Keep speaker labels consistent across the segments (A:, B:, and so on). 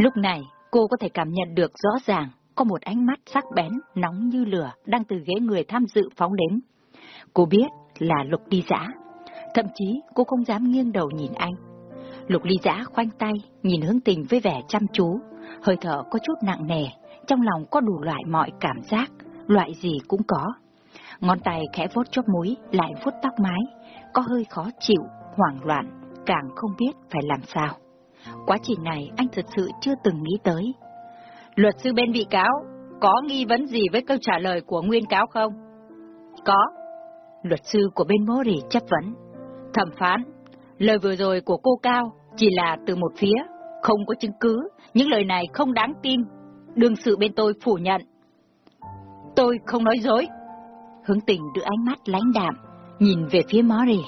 A: Lúc này, cô có thể cảm nhận được rõ ràng có một ánh mắt sắc bén, nóng như lửa đang từ ghế người tham dự phóng đến. Cô biết là Lục Ly Giã. Thậm chí cô không dám nghiêng đầu nhìn anh. Lục Ly Giã khoanh tay, nhìn hướng tình với vẻ chăm chú, hơi thở có chút nặng nề, trong lòng có đủ loại mọi cảm giác, loại gì cũng có. Ngón tay khẽ vuốt chóp mũi, lại vuốt tóc mái, có hơi khó chịu, hoảng loạn, càng không biết phải làm sao. Quá trình này anh thật sự chưa từng nghĩ tới.
B: Luật sư bên bị cáo, có nghi vấn gì với câu trả lời của nguyên cáo không?
A: Có. Luật sư của bên Mori chất vấn.
B: Thẩm phán, lời vừa rồi của cô Cao chỉ là từ một phía, không có chứng cứ, những lời này không đáng tin. Đương sự bên tôi phủ nhận. Tôi không nói dối.
A: Hướng tình đưa ánh mắt lãnh đạm, nhìn về phía Mori.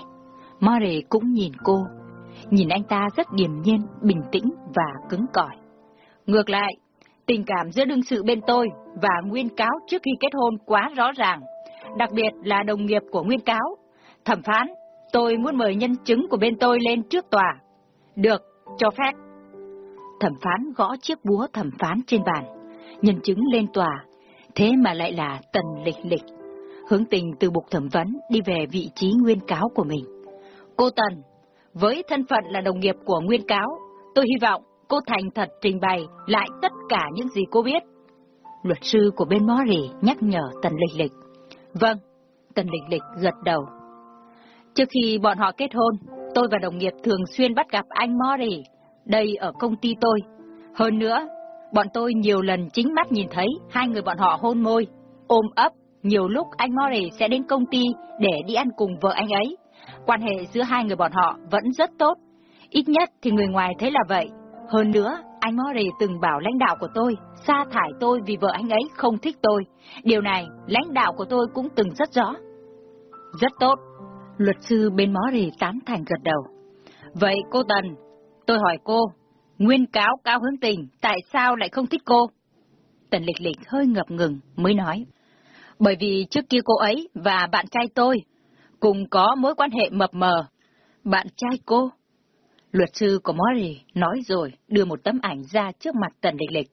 A: Mori cũng nhìn cô, nhìn anh ta rất điềm nhiên, bình tĩnh và cứng cỏi.
B: Ngược lại, tình cảm giữa đương sự bên tôi và nguyên cáo trước khi kết hôn quá rõ ràng, đặc biệt là đồng nghiệp của nguyên cáo. Thẩm phán, tôi muốn mời nhân chứng của bên tôi lên trước tòa. Được, cho phép.
A: Thẩm phán gõ chiếc búa thẩm phán trên bàn, nhân chứng lên tòa, thế mà lại là tần lịch lịch. Hướng tình từ bục thẩm vấn đi về vị trí nguyên cáo của mình.
B: Cô Tần, với thân phận là đồng nghiệp của nguyên cáo, tôi hy vọng cô thành thật trình bày lại tất cả những gì cô biết.
A: Luật sư của bên Mori nhắc nhở Tần Lịch Lịch.
B: Vâng, Tần Lịch Lịch gật đầu. Trước khi bọn họ kết hôn, tôi và đồng nghiệp thường xuyên bắt gặp anh Mori, đây ở công ty tôi. Hơn nữa, bọn tôi nhiều lần chính mắt nhìn thấy hai người bọn họ hôn môi, ôm ấp. Nhiều lúc anh Mori sẽ đến công ty để đi ăn cùng vợ anh ấy. Quan hệ giữa hai người bọn họ vẫn rất tốt. Ít nhất thì người ngoài thấy là vậy. Hơn nữa, anh Mori từng bảo lãnh đạo của tôi sa thải tôi vì vợ anh ấy không thích tôi. Điều này, lãnh đạo của tôi cũng từng rất rõ. Rất tốt. Luật sư bên Mori tán thành gật đầu. Vậy cô Tần, tôi hỏi cô, nguyên cáo cao hướng tình, tại sao lại không thích cô? Tần lịch lịch hơi ngập ngừng mới nói. Bởi vì trước kia cô ấy và bạn trai tôi cùng có mối quan hệ mập mờ. Bạn trai cô? Luật sư của Mori nói rồi đưa một tấm ảnh ra trước mặt Tần Lịch Lịch.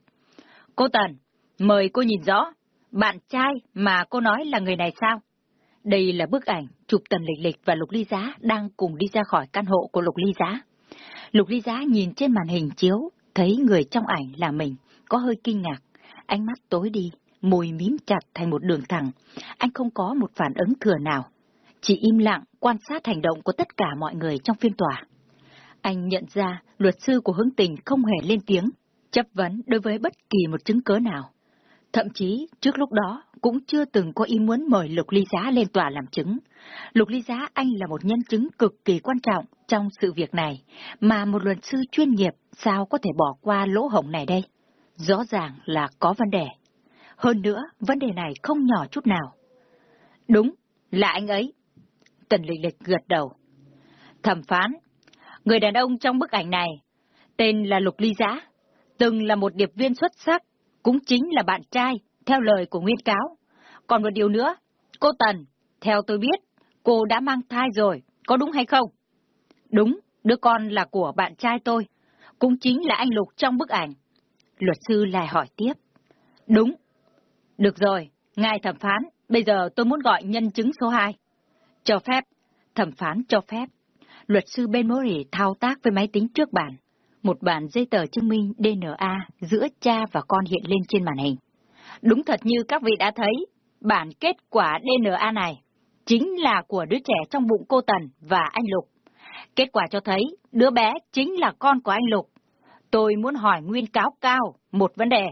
B: Cô Tần, mời cô nhìn rõ, bạn trai mà cô nói là người này sao? Đây là bức ảnh chụp Tần Lịch Lịch và Lục Ly Giá đang cùng đi ra khỏi căn hộ của Lục Ly Giá. Lục Ly Giá nhìn trên màn hình chiếu, thấy người trong ảnh là mình, có hơi kinh ngạc, ánh mắt tối đi, môi mím chặt thành một đường thẳng. Anh không có một phản ứng thừa nào, chỉ im lặng quan sát hành động của tất cả mọi người trong phiên tòa. Anh nhận ra luật sư của hướng tình không hề lên tiếng, chấp vấn đối với bất kỳ một chứng cớ nào. Thậm chí, trước lúc đó, cũng chưa từng có ý muốn mời Lục Ly Giá lên tòa làm chứng. Lục Ly Giá anh là một nhân chứng cực kỳ quan trọng trong sự việc này, mà một luật sư chuyên nghiệp sao có thể bỏ qua lỗ hổng này đây? Rõ ràng là có vấn đề. Hơn nữa, vấn đề này không nhỏ chút nào. Đúng, là anh ấy. Tần Lịch Lịch gật đầu. Thẩm phán, người đàn ông trong bức ảnh này, tên là Lục Ly Giá, từng là một điệp viên xuất sắc, cũng chính là bạn trai, theo lời của nguyên cáo. Còn một điều nữa, cô Tần, theo tôi biết, cô đã mang thai rồi, có đúng hay không? Đúng, đứa con là của bạn trai tôi, cũng chính là anh Lục trong bức ảnh. Luật sư lại hỏi tiếp. Đúng. Được rồi, ngài thẩm phán, bây giờ tôi muốn gọi nhân chứng số 2. Cho phép. Thẩm phán cho phép. Luật sư Ben Mori thao tác với máy tính trước bàn. Một bản giấy tờ chứng minh DNA giữa cha và con hiện lên trên màn hình. Đúng thật như các vị đã thấy, bản kết quả DNA này chính là của đứa trẻ trong bụng cô Tần và anh Lục. Kết quả cho thấy đứa bé chính là con của anh Lục. Tôi muốn hỏi nguyên cáo cao một vấn đề.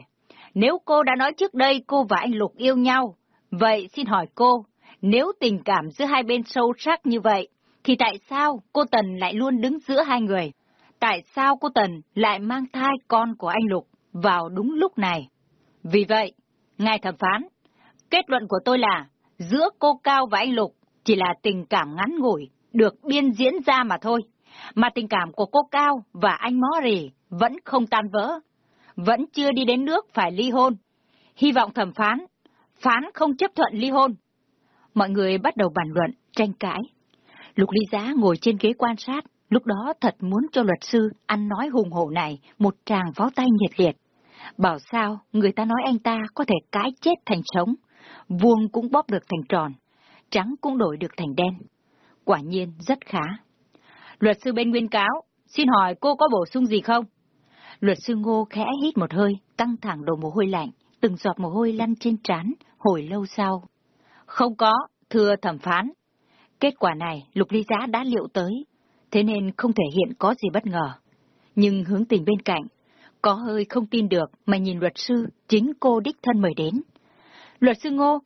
B: Nếu cô đã nói trước đây cô và anh Lục yêu nhau, vậy xin hỏi cô, nếu tình cảm giữa hai bên sâu sắc như vậy, thì tại sao cô Tần lại luôn đứng giữa hai người? Tại sao cô Tần lại mang thai con của anh Lục vào đúng lúc này? Vì vậy, ngài thẩm phán, kết luận của tôi là giữa cô Cao và anh Lục chỉ là tình cảm ngắn ngủi, được biên diễn ra mà thôi. Mà tình cảm của cô Cao và anh Mori vẫn không tan vỡ, vẫn chưa đi đến nước phải ly hôn. Hy vọng thẩm phán, phán không chấp thuận ly hôn. Mọi người bắt đầu bàn luận, tranh cãi. Lục ly giá ngồi trên ghế quan sát,
A: lúc đó thật muốn cho luật sư ăn nói hùng hổ này một tràng pháo tay nhiệt liệt. Bảo sao người ta nói anh ta có thể cãi chết thành sống, vuông cũng bóp được thành tròn, trắng cũng đổi được thành đen. Quả nhiên rất khá.
B: Luật sư bên nguyên cáo, xin hỏi cô có bổ sung gì không?
A: Luật sư Ngô khẽ hít một hơi, căng thẳng đổ mồ hôi lạnh, từng giọt mồ hôi lăn trên trán, hồi lâu sau.
B: Không có, thưa thẩm phán.
A: Kết quả này Lục Ly Giá đã liệu tới, thế nên không thể hiện có gì bất ngờ. Nhưng hướng tình bên cạnh, có hơi không tin được mà nhìn luật sư, chính cô đích thân mời đến.
B: Luật sư Ngô,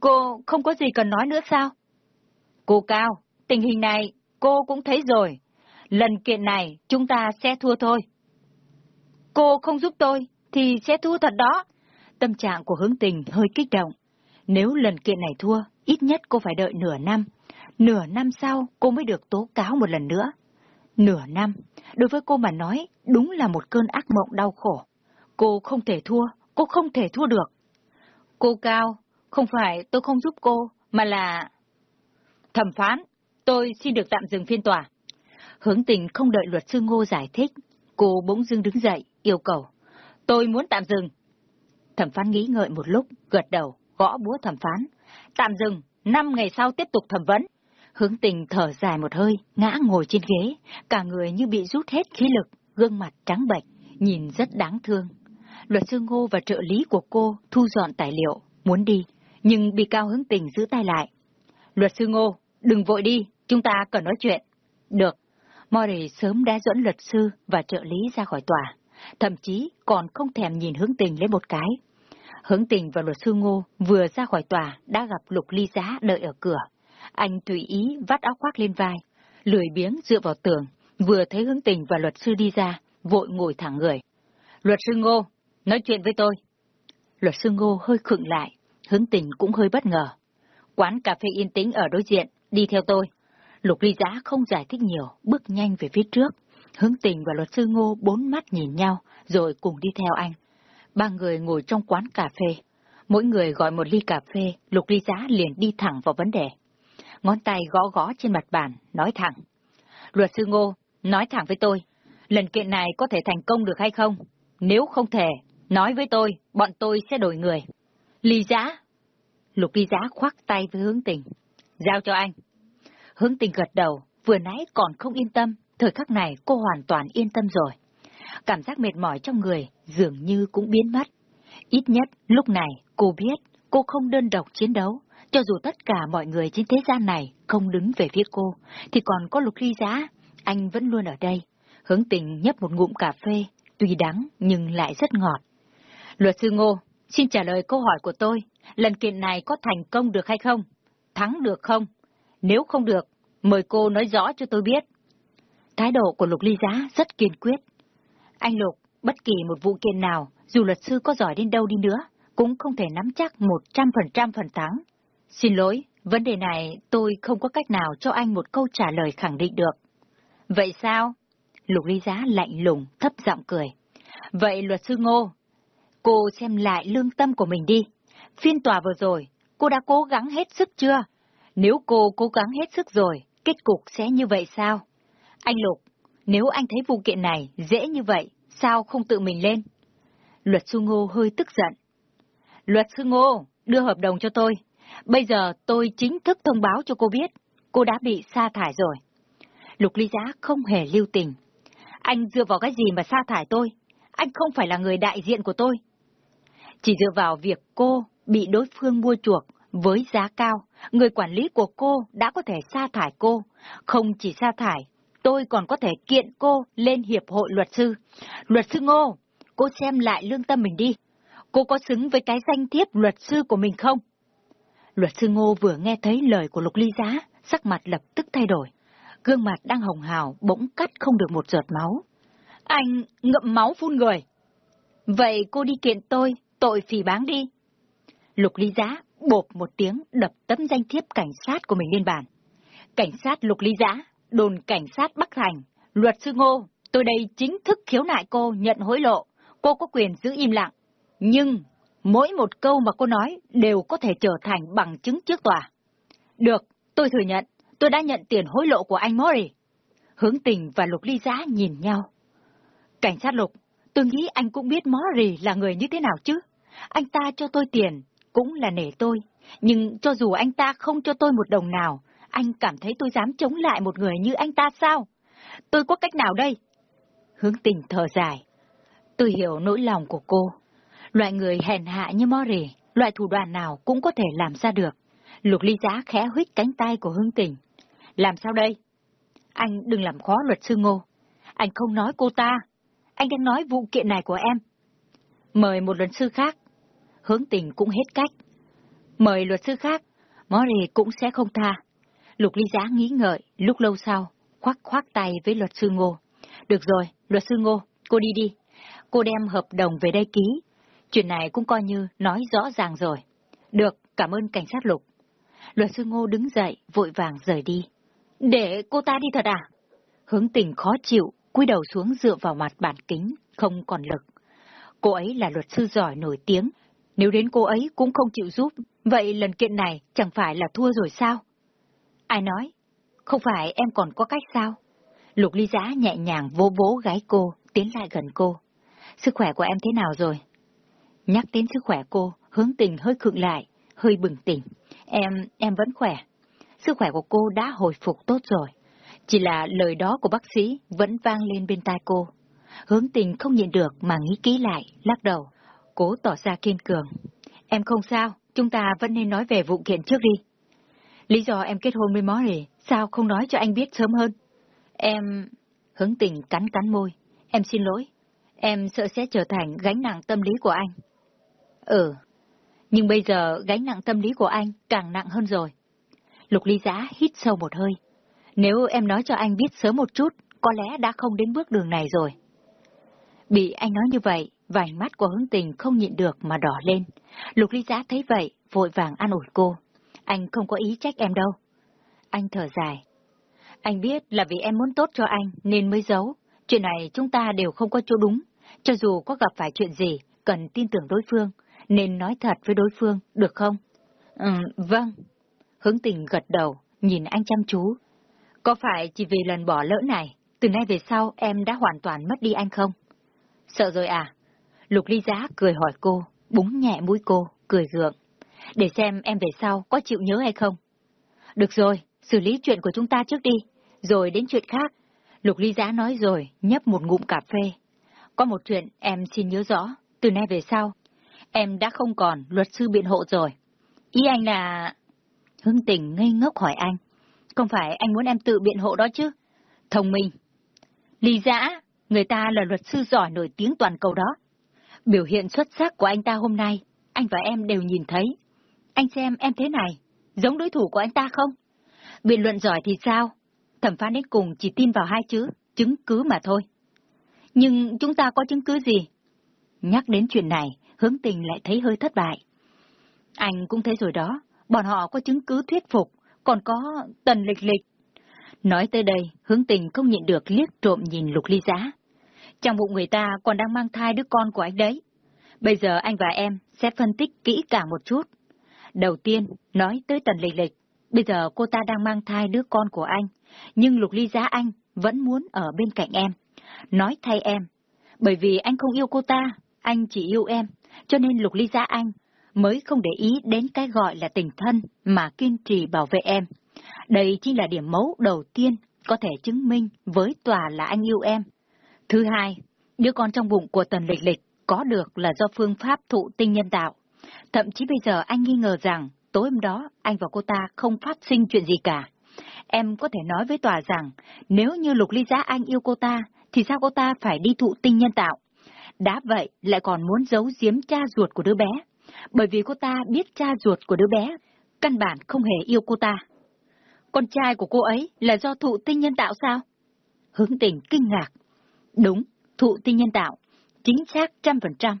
B: cô không có gì cần nói nữa sao? Cô Cao, tình hình này cô cũng thấy rồi. Lần kiện này chúng ta sẽ thua thôi. Cô không giúp tôi thì sẽ thua thật đó.
A: Tâm trạng của hướng tình hơi kích động. Nếu lần kiện này thua, ít nhất cô phải đợi nửa năm. Nửa năm sau, cô mới được tố cáo một lần nữa. Nửa năm, đối với cô mà nói, đúng là một cơn ác mộng đau khổ. Cô không thể thua, cô không thể thua được.
B: Cô Cao, không phải tôi không giúp cô, mà là... Thẩm phán, tôi xin được tạm dừng phiên tòa.
A: Hướng tình không đợi luật sư Ngô giải thích, cô bỗng dưng đứng dậy, yêu cầu.
B: Tôi muốn tạm dừng.
A: Thẩm phán nghĩ ngợi một lúc, gật đầu, gõ búa thẩm phán.
B: Tạm dừng, năm ngày sau tiếp tục thẩm vấn.
A: Hướng tình thở dài một hơi, ngã ngồi trên ghế, cả người như bị rút hết khí lực, gương mặt trắng bệch, nhìn rất đáng thương. Luật sư Ngô và trợ lý của cô thu dọn tài liệu, muốn đi, nhưng bị Cao Hướng Tình giữ tay lại.
B: Luật sư Ngô, đừng vội đi, chúng ta cần nói chuyện.
A: Được. Mori sớm đã dẫn luật sư và trợ lý ra khỏi tòa, thậm chí còn không thèm nhìn hướng tình lấy một cái. Hướng tình và luật sư Ngô vừa ra khỏi tòa đã gặp Lục Ly Giá đợi ở cửa. Anh tùy ý vắt áo khoác lên vai, lười biếng dựa vào tường, vừa thấy hướng tình và luật sư đi ra, vội ngồi thẳng người.
B: Luật sư Ngô, nói chuyện với tôi.
A: Luật sư Ngô hơi khựng lại, hướng tình cũng hơi bất ngờ.
B: Quán cà phê yên tĩnh ở đối diện, đi theo tôi.
A: Lục ly giá không giải thích nhiều, bước nhanh về phía trước. Hướng tình và luật sư Ngô bốn mắt nhìn nhau, rồi cùng đi theo anh. Ba người ngồi trong quán cà phê. Mỗi người gọi một ly cà phê, lục ly giá liền đi thẳng vào vấn đề. Ngón tay gõ gõ trên mặt bàn, nói thẳng.
B: Luật sư Ngô, nói thẳng với tôi, lần kiện này có thể thành công được hay không? Nếu không thể, nói với tôi, bọn tôi sẽ đổi người. Ly giá.
A: Lục ly giá khoác tay với hướng tình.
B: Giao cho anh.
A: Hướng tình gật đầu, vừa nãy còn không yên tâm, thời khắc này cô hoàn toàn yên tâm rồi. Cảm giác mệt mỏi trong người dường như cũng biến mất. Ít nhất lúc này cô biết cô không đơn độc chiến đấu, cho dù tất cả mọi người trên thế gian này không đứng về phía cô, thì còn có lục ly giá, anh vẫn luôn ở đây. Hướng tình nhấp một ngụm cà phê, tuy đắng nhưng lại rất ngọt.
B: Luật sư Ngô, xin trả lời câu hỏi của tôi, lần kiện này có thành công được hay không? Thắng được không? Nếu không được, mời cô nói rõ cho tôi biết.
A: Thái độ của Lục Ly Giá rất kiên quyết. Anh Lục, bất kỳ một vụ kiện nào, dù luật sư có giỏi đến đâu đi nữa, cũng không thể nắm chắc một trăm phần trăm phần thắng. Xin lỗi, vấn đề này tôi không có cách nào cho anh một câu trả lời khẳng định được.
B: Vậy sao?
A: Lục Ly Giá lạnh lùng, thấp giọng cười.
B: Vậy luật sư Ngô, cô xem lại lương tâm của mình đi. Phiên tòa vừa rồi, cô đã cố gắng hết sức chưa? Nếu cô cố gắng hết sức rồi, kết cục sẽ như vậy sao? Anh Lục, nếu anh thấy vụ kiện này dễ như vậy, sao không tự mình lên?
A: Luật sư Ngô hơi tức giận.
B: Luật sư Ngô, đưa hợp đồng cho tôi. Bây giờ tôi chính thức thông báo cho cô biết, cô đã bị sa thải rồi.
A: Lục ly giá không hề lưu tình.
B: Anh dựa vào cái gì mà sa thải tôi? Anh không phải là người đại diện của tôi. Chỉ dựa vào việc cô bị đối phương mua chuộc với giá cao, người quản lý của cô đã có thể sa thải cô. Không chỉ sa thải, tôi còn có thể kiện cô lên Hiệp hội Luật sư. Luật sư Ngô, cô xem lại lương tâm mình đi. Cô có xứng với cái danh thiếp luật sư của mình không?
A: Luật sư Ngô vừa nghe thấy lời của Lục Ly Giá, sắc mặt lập tức thay đổi. Gương mặt đang hồng hào bỗng cắt không được một giọt máu.
B: Anh ngậm máu phun người. Vậy cô đi kiện tôi, tội phỉ báng đi.
A: Lục Ly Giá bộp một tiếng đập tấm danh thiếp cảnh sát của mình lên bàn.
B: Cảnh sát Lục Ly Giá, đồn cảnh sát Bắc Thành, luật sư Ngô, tôi đây chính thức khiếu nại cô nhận hối lộ. Cô có quyền giữ im lặng. Nhưng, mỗi một câu mà cô nói đều có thể trở thành bằng chứng trước tòa. Được, tôi thừa nhận, tôi đã nhận tiền hối lộ của anh Mori.
A: Hướng tình và Lục Ly Giá nhìn nhau. Cảnh sát Lục, tôi nghĩ anh cũng biết Mori là người như thế nào chứ. Anh ta cho tôi tiền, cũng là nể tôi. Nhưng cho dù anh ta không cho tôi một đồng nào, anh cảm thấy tôi dám chống lại một người như anh ta sao? Tôi có cách nào đây? Hướng tình thở dài. Tôi hiểu nỗi lòng của cô. Loại người hèn hạ như Mori, loại thủ đoạn nào cũng có thể làm ra được. Lục ly giá khẽ huyết cánh tay của Hương tình. Làm sao đây? Anh đừng làm khó luật sư Ngô. Anh không nói cô ta. Anh đang nói vụ kiện này của em. Mời một luật sư khác. Hướng tình cũng hết cách. Mời luật sư khác. Mori cũng sẽ không tha. Lục ly giá nghĩ ngợi, lúc lâu sau, khoác khoác tay với luật sư Ngô. Được rồi, luật sư Ngô, cô đi đi. Cô đem hợp đồng về đây ký. Chuyện này cũng coi như nói rõ ràng rồi. Được, cảm ơn cảnh sát Lục. Luật sư Ngô đứng dậy, vội vàng rời đi. Để cô ta đi thật à? Hướng tình khó chịu, cúi đầu xuống dựa vào mặt bản kính, không còn lực. Cô ấy là luật sư giỏi nổi tiếng, nếu đến cô ấy cũng không chịu giúp, vậy lần kiện này chẳng phải là thua rồi sao? Ai nói? Không phải em còn có cách sao? Lục ly giá nhẹ nhàng vỗ vỗ gái cô, tiến lại gần cô. Sức khỏe của em thế nào rồi? Nhắc đến sức khỏe cô, hướng tình hơi khựng lại, hơi bừng tỉnh. Em, em vẫn khỏe. Sức khỏe của cô đã hồi phục tốt rồi. Chỉ là lời đó của bác sĩ vẫn vang lên bên tai cô. Hướng tình không nhịn được mà nghĩ kỹ lại, lắc đầu. Cố tỏ ra kiên cường. Em không sao, chúng ta vẫn nên nói về vụ kiện trước đi. Lý do em kết hôn với Mori, sao không nói cho anh biết sớm hơn? Em... Hướng tình cắn cắn môi. Em xin lỗi. Em sợ sẽ trở thành gánh nặng tâm lý của anh. Ừ. Nhưng bây giờ gánh nặng tâm lý của anh càng nặng hơn rồi. Lục ly giã hít sâu một hơi. Nếu em nói cho anh biết sớm một chút, có lẽ đã không đến bước đường này rồi. Bị anh nói như vậy, vành mắt của hướng tình không nhịn được mà đỏ lên. Lục ly giã thấy vậy, vội vàng an ủi cô. Anh không có ý trách em đâu. Anh thở dài. Anh biết là vì em muốn tốt cho anh nên mới giấu. Chuyện này chúng ta đều không có chỗ đúng. Cho dù có gặp phải chuyện gì, cần tin tưởng đối phương, nên nói thật với đối phương, được không? Ừ, vâng. Hướng tình gật đầu, nhìn anh chăm chú. Có phải chỉ vì lần bỏ lỡ này, từ nay về sau em đã hoàn toàn mất đi anh không? Sợ rồi à? Lục ly giá cười hỏi cô, búng nhẹ mũi cô, cười gượng. Để xem em về sau có chịu nhớ hay không. Được rồi, xử lý chuyện của chúng ta trước đi, rồi đến chuyện khác. Lục ly giá nói rồi, nhấp một ngụm cà phê. Có một chuyện em xin nhớ rõ, từ nay về sau, em đã không còn luật sư biện hộ rồi. Ý anh là... Hưng tình ngây ngốc hỏi anh. Không phải anh muốn em tự biện hộ đó chứ? Thông minh. Lý giã, người ta là luật sư giỏi nổi tiếng toàn cầu đó. Biểu hiện xuất sắc của anh ta hôm nay, anh và em đều nhìn thấy. Anh xem em thế này, giống đối thủ của anh ta không? Biện luận giỏi thì sao? Thẩm phán đến cùng chỉ tin vào hai chữ, chứng cứ mà thôi. Nhưng chúng ta có chứng cứ gì? Nhắc đến chuyện này, hướng tình lại thấy hơi thất bại. Anh cũng thấy rồi đó, bọn họ có chứng cứ thuyết phục, còn có tần lịch lịch. Nói tới đây, hướng tình không nhịn được liếc trộm nhìn lục ly giá. Trong bụng người ta còn đang mang thai đứa con của anh đấy. Bây giờ anh và em sẽ phân tích kỹ càng một chút. Đầu tiên, nói tới tần lịch lịch. Bây giờ cô ta đang mang thai đứa con của anh, nhưng lục ly giá anh vẫn muốn ở bên cạnh em. Nói thay em. Bởi vì anh không yêu cô ta, anh chỉ yêu em, cho nên lục ly giá anh mới không để ý đến cái gọi là tình thân mà kiên trì bảo vệ em. Đây chính là điểm mấu đầu tiên có thể chứng minh với tòa là anh yêu em. Thứ hai, đứa con trong bụng của Tần Lịch Lịch có được là do phương pháp thụ tinh nhân tạo. Thậm chí bây giờ anh nghi ngờ rằng tối hôm đó anh và cô ta không phát sinh chuyện gì cả. Em có thể nói với tòa rằng nếu như Lục Ly Giá anh yêu cô ta thì sao cô ta phải đi thụ tinh nhân tạo? Đã vậy lại còn muốn giấu giếm cha ruột của đứa bé bởi vì cô ta biết cha ruột của đứa bé, căn bản không hề yêu cô ta. Con trai của cô ấy là do thụ tinh nhân tạo sao? Hướng tình kinh ngạc. Đúng, thụ tinh nhân tạo, chính xác trăm phần trăm.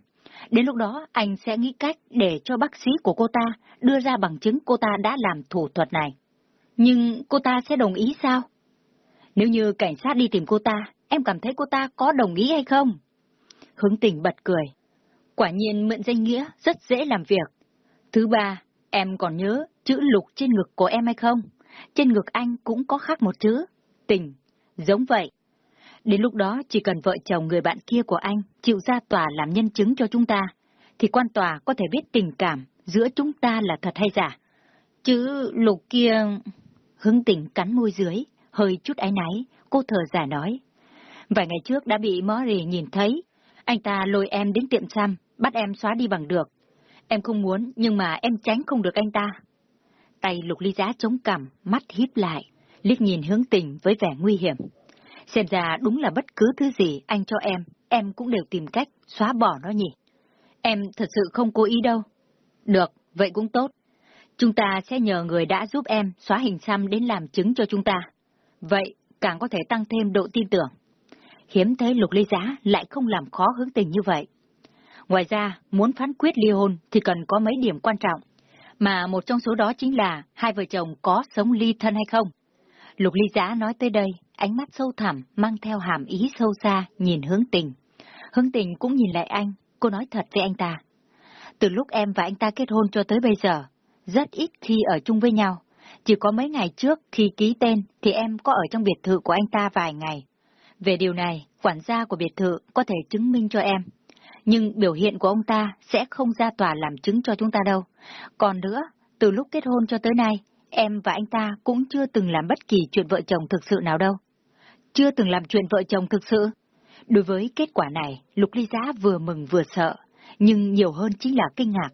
A: Đến lúc đó anh sẽ nghĩ cách để cho bác sĩ của cô ta đưa ra bằng chứng cô ta đã làm thủ thuật này. Nhưng cô ta sẽ đồng ý sao? Nếu như cảnh sát đi tìm cô ta, em cảm thấy cô ta có đồng ý hay không? Hướng tình bật cười. Quả nhiên mượn danh nghĩa rất dễ làm việc. Thứ ba, em còn nhớ chữ lục trên ngực của em hay không? Trên ngực anh cũng có khác một chữ, tình. Giống vậy. Đến lúc đó chỉ cần vợ chồng người bạn kia của anh chịu ra tòa làm nhân chứng cho chúng ta, thì quan tòa có thể biết tình cảm giữa chúng ta là thật hay giả. Chứ lục kia... Hứng tình cắn môi dưới, hơi chút áy náy, cô thở giả nói. Vài ngày trước đã bị Mori nhìn thấy, anh ta lôi em đến tiệm xăm, bắt em xóa đi bằng được. Em không muốn, nhưng mà em tránh không được anh ta. Tay lục ly giá chống cằm, mắt híp lại, liếc nhìn hướng tình với vẻ nguy hiểm. Xem ra đúng là bất cứ thứ gì anh cho em, em cũng đều tìm cách xóa bỏ nó nhỉ. Em thật sự không cố ý đâu. Được, vậy cũng tốt. Chúng ta sẽ nhờ người đã giúp em xóa hình xăm đến làm chứng cho chúng ta. Vậy, càng có thể tăng thêm độ tin tưởng. Hiếm thấy lục ly giá lại không làm khó hướng tình như vậy. Ngoài ra, muốn phán quyết ly hôn thì cần có mấy điểm quan trọng, mà một trong số đó chính là hai vợ chồng có sống ly thân hay không. Lục ly giá nói tới đây, ánh mắt sâu thẳm, mang theo hàm ý sâu xa, nhìn hướng tình. Hướng tình cũng nhìn lại anh, cô nói thật với anh ta. Từ lúc em và anh ta kết hôn cho tới bây giờ, rất ít khi ở chung với nhau. Chỉ có mấy ngày trước khi ký tên thì em có ở trong biệt thự của anh ta vài ngày. Về điều này, quản gia của biệt thự có thể chứng minh cho em. Nhưng biểu hiện của ông ta sẽ không ra tòa làm chứng cho chúng ta đâu. Còn nữa, từ lúc kết hôn cho tới nay, em và anh ta cũng chưa từng làm bất kỳ chuyện vợ chồng thực sự nào đâu. Chưa từng làm chuyện vợ chồng thực sự. Đối với kết quả này, Lục Ly Giá vừa mừng vừa sợ, nhưng nhiều hơn chính là kinh ngạc.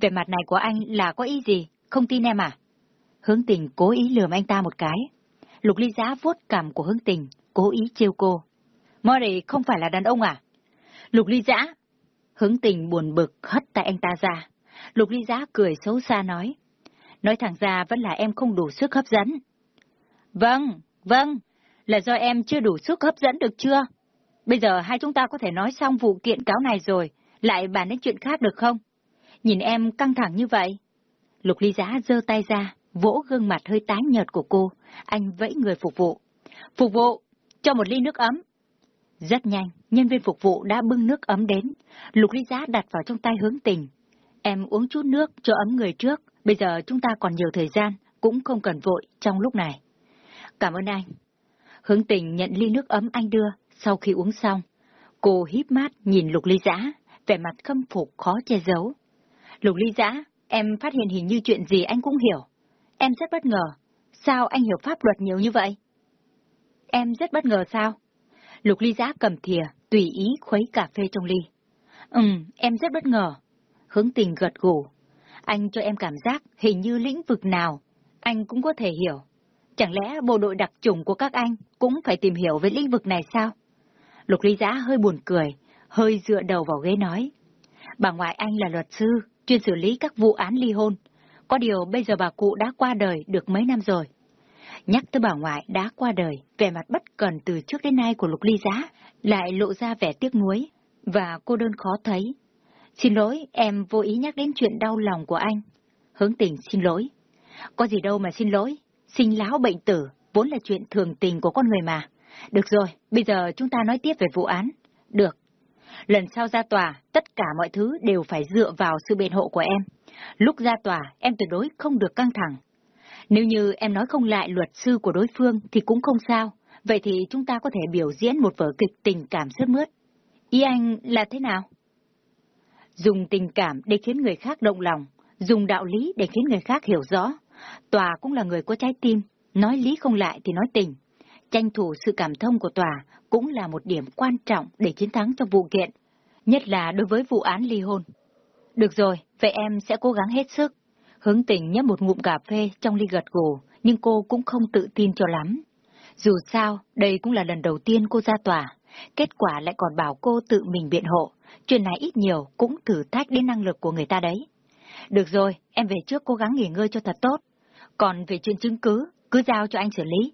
A: Về mặt này của anh là có ý gì, không tin em à? Hướng tình cố ý lườm anh ta một cái. Lục Ly Giá vuốt cằm của hướng tình, cố ý trêu cô. Mori không phải là đàn ông à? Lục Ly Giã. Hướng tình buồn bực hất tay anh ta ra. Lục Ly Giã cười xấu xa nói. Nói thẳng ra vẫn là em không đủ sức hấp dẫn. Vâng, vâng, là do em chưa đủ sức hấp dẫn được chưa? Bây giờ hai chúng ta có thể nói xong vụ kiện cáo này rồi, lại bàn đến chuyện khác được không? Nhìn em căng thẳng như vậy. Lục ly giá giơ tay ra, vỗ gương mặt hơi tái nhợt của cô, anh vẫy người phục vụ. Phục vụ, cho một ly nước ấm. Rất nhanh, nhân viên phục vụ đã bưng nước ấm đến, lục ly giá đặt vào trong tay hướng tình. Em uống chút nước cho ấm người trước, bây giờ chúng ta còn nhiều thời gian, cũng không cần vội trong lúc này. Cảm ơn anh. Hướng tình nhận ly nước ấm anh đưa, sau khi uống xong. Cô híp mắt nhìn lục ly giã, vẻ mặt khâm phục khó che giấu. Lục ly giã, em phát hiện hình như chuyện gì anh cũng hiểu. Em rất bất ngờ. Sao anh hiểu pháp luật nhiều như vậy? Em rất bất ngờ sao? Lục ly giã cầm thìa, tùy ý khuấy cà phê trong ly. Ừm, em rất bất ngờ. Hướng tình gật gù. Anh cho em cảm giác hình như lĩnh vực nào, anh cũng có thể hiểu. Chẳng lẽ bộ đội đặc chủng của các anh cũng phải tìm hiểu về lĩnh vực này sao? Lục ly giã hơi buồn cười, hơi dựa đầu vào ghế nói. Bà ngoại anh là luật sư, chuyên xử lý các vụ án ly hôn. Có điều bây giờ bà cụ đã qua đời được mấy năm rồi. Nhắc tới bà ngoại đã qua đời, vẻ mặt bất cần từ trước đến nay của Lục Ly Giá lại lộ ra vẻ tiếc nuối, và cô đơn khó thấy. Xin lỗi, em vô ý nhắc đến chuyện đau lòng của anh. Hướng tình xin lỗi. Có gì đâu mà xin lỗi, sinh lão bệnh tử, vốn là chuyện thường tình của con người mà. Được rồi, bây giờ chúng ta nói tiếp về vụ án. Được. Lần sau ra tòa, tất cả mọi thứ đều phải dựa vào sự biện hộ của em. Lúc ra tòa, em tuyệt đối không được căng thẳng. Nếu như em nói không lại luật sư của đối phương thì cũng không sao. Vậy thì chúng ta có thể biểu diễn một vở kịch tình cảm sướt mướt. Ý anh là thế nào? Dùng tình cảm để khiến người khác động lòng, dùng đạo lý để khiến người khác hiểu rõ. Tòa cũng là người có trái tim, nói lý không lại thì nói tình. Tranh thủ sự cảm thông của tòa cũng là một điểm quan trọng để chiến thắng trong vụ kiện, nhất là đối với vụ án ly hôn. Được rồi, vậy em sẽ cố gắng hết sức. Hướng tình nhấp một ngụm cà phê trong ly gật gù, nhưng cô cũng không tự tin cho lắm. Dù sao, đây cũng là lần đầu tiên cô ra tòa, kết quả lại còn bảo cô tự mình biện hộ, chuyện này ít nhiều cũng thử thách đến năng lực của người ta đấy. Được rồi, em về trước cố gắng nghỉ ngơi cho thật tốt. Còn về chuyện chứng cứ, cứ giao cho anh xử lý.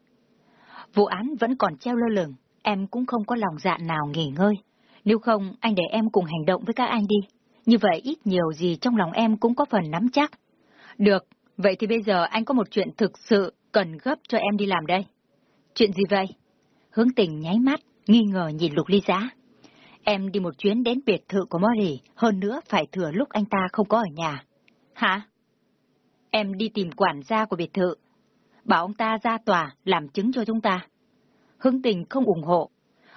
A: Vụ án vẫn còn treo lơ lửng, em cũng không có lòng dạ nào nghỉ ngơi. Nếu không, anh để em cùng hành động với các anh đi. Như vậy ít nhiều gì trong lòng em cũng có phần nắm chắc. Được, vậy thì bây giờ anh có một chuyện thực sự cần gấp cho em đi làm đây. Chuyện gì vậy? Hướng tình nháy mắt, nghi ngờ nhìn lục ly giá. Em đi một chuyến đến biệt thự của Mori, hơn nữa phải thừa lúc anh ta không có ở nhà. Hả? Em đi tìm quản gia của biệt thự. Bảo ông ta ra tòa làm chứng cho chúng ta.
B: Hưng tình không ủng hộ.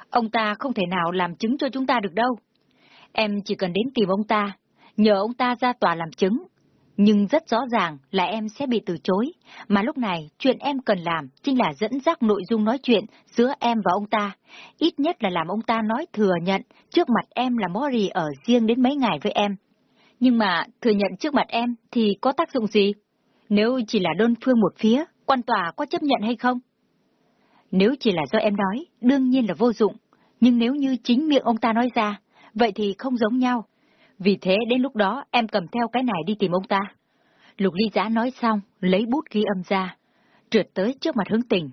B: Ông ta không thể nào làm chứng cho chúng ta được đâu. Em chỉ cần đến tìm ông ta, nhờ ông ta ra tòa làm chứng. Nhưng rất rõ ràng là em sẽ bị từ chối, mà lúc này chuyện em cần làm chính là dẫn dắt nội dung nói chuyện giữa em và ông ta, ít nhất là làm ông ta nói thừa nhận trước mặt em là Mori ở riêng đến mấy ngày với em. Nhưng mà thừa nhận trước mặt em thì có tác dụng gì? Nếu chỉ là đơn phương một phía, quan tòa có chấp nhận hay không? Nếu chỉ là do em nói, đương nhiên là vô dụng, nhưng nếu như chính miệng ông ta nói ra, vậy thì không giống nhau. Vì thế đến lúc đó em cầm theo cái này đi tìm ông ta. Lục ly Giá nói xong, lấy bút ghi âm ra, trượt tới trước mặt hướng tình.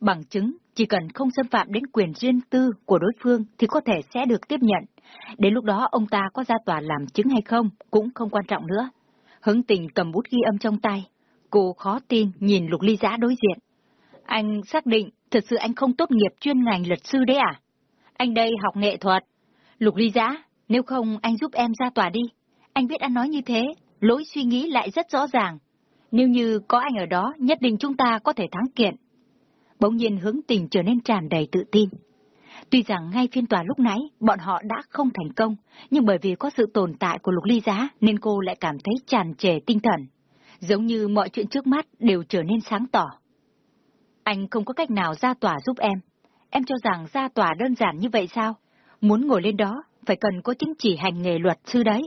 B: Bằng chứng, chỉ cần không xâm phạm đến quyền riêng tư của đối phương thì có thể sẽ được tiếp nhận. Đến lúc đó ông ta có ra tòa làm chứng hay không cũng không quan trọng nữa. Hướng tình cầm bút ghi âm trong tay. Cô khó tin nhìn lục ly giã đối diện. Anh xác định thật sự anh không tốt nghiệp chuyên ngành luật sư đấy à? Anh đây học nghệ thuật. Lục ly giã, nếu không anh giúp em ra tòa đi. Anh biết anh nói như thế, lỗi suy nghĩ lại rất rõ ràng. Nếu như có anh ở đó, nhất định chúng ta có thể thắng kiện. Bỗng nhiên hướng tình trở nên tràn đầy tự tin. Tuy rằng ngay phiên tòa lúc nãy, bọn họ đã không thành công, nhưng bởi vì có sự tồn tại của lục ly giá nên cô lại cảm thấy tràn trề tinh thần. Giống như mọi chuyện trước mắt đều trở nên sáng tỏ. Anh không có cách nào ra tòa giúp em. Em cho rằng ra tòa đơn giản như vậy sao? Muốn ngồi lên đó, phải cần có chứng chỉ hành nghề luật sư đấy.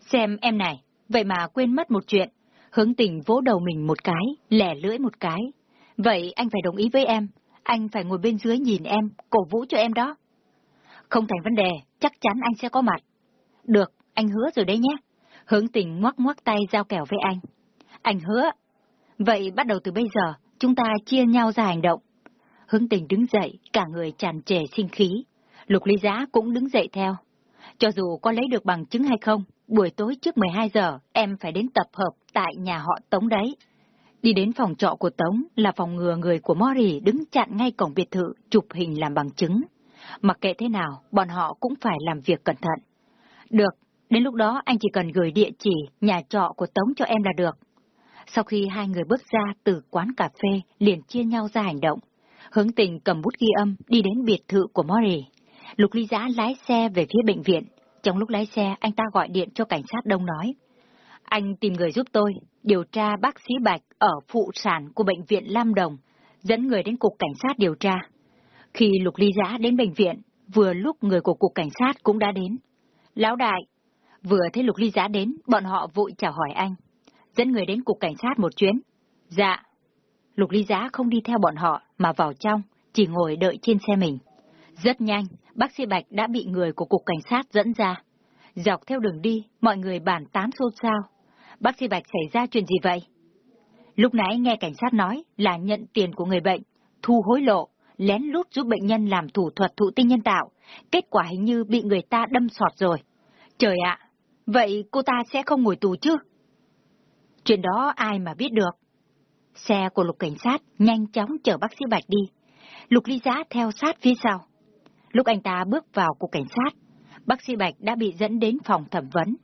B: Xem em này, vậy mà quên mất một chuyện. Hướng tình vỗ đầu mình một cái, lẻ lưỡi một cái. Vậy anh phải đồng ý với em, anh phải ngồi bên dưới nhìn em, cổ vũ cho em đó. Không thành vấn đề, chắc chắn anh sẽ có mặt. Được, anh hứa rồi đấy nhé. Hướng tình ngoắc ngoắc tay giao kèo với anh. Anh hứa. Vậy bắt đầu từ bây giờ, chúng ta chia nhau ra hành động. Hướng tình đứng dậy, cả người tràn trề sinh khí. Lục ly giá cũng đứng dậy theo. Cho dù có lấy được bằng chứng hay không, buổi tối trước 12 giờ, em phải đến tập hợp tại nhà họ Tống đấy. Đi đến phòng trọ của Tống là phòng ngừa người của Mori đứng chặn ngay cổng biệt thự chụp hình làm bằng chứng. Mặc kệ thế nào, bọn họ cũng phải làm việc cẩn thận. Được, đến lúc đó anh chỉ cần gửi địa chỉ nhà trọ của Tống cho em là được. Sau khi hai người bước ra từ quán cà phê, liền chia nhau ra hành động. Hướng tình cầm bút ghi âm đi đến biệt thự của Mori. Lục ly giã lái xe về phía bệnh viện. Trong lúc lái xe, anh ta gọi điện cho cảnh sát đông nói. Anh tìm người giúp tôi, điều tra bác sĩ Bạch ở phụ sản của bệnh viện Lam Đồng, dẫn người đến cục cảnh sát điều tra. Khi Lục Ly Giá đến bệnh viện, vừa lúc người của cục cảnh sát cũng đã đến. Lão đại, vừa thấy Lục Ly Giá đến, bọn họ vội chào hỏi anh. Dẫn người đến cục cảnh sát một chuyến. Dạ. Lục Ly Giá không đi theo bọn họ mà vào trong, chỉ ngồi đợi trên xe mình. Rất nhanh, bác sĩ Bạch đã bị người của cục cảnh sát dẫn ra. Dọc theo đường đi, mọi người bàn tán xôn xao. Bác sĩ Bạch xảy ra chuyện gì vậy? Lúc nãy nghe cảnh sát nói là nhận tiền của người bệnh, thu hối lộ, lén lút giúp bệnh nhân làm thủ thuật thụ tinh nhân tạo. Kết quả hình như bị người ta đâm sọt rồi. Trời ạ, vậy cô ta sẽ không ngồi tù chứ? Chuyện đó ai mà biết được. Xe của lục cảnh sát nhanh chóng chở bác sĩ Bạch đi. Lục ly giá theo sát phía sau. Lúc anh ta bước vào cục cảnh sát, bác sĩ Bạch đã bị dẫn đến phòng thẩm vấn.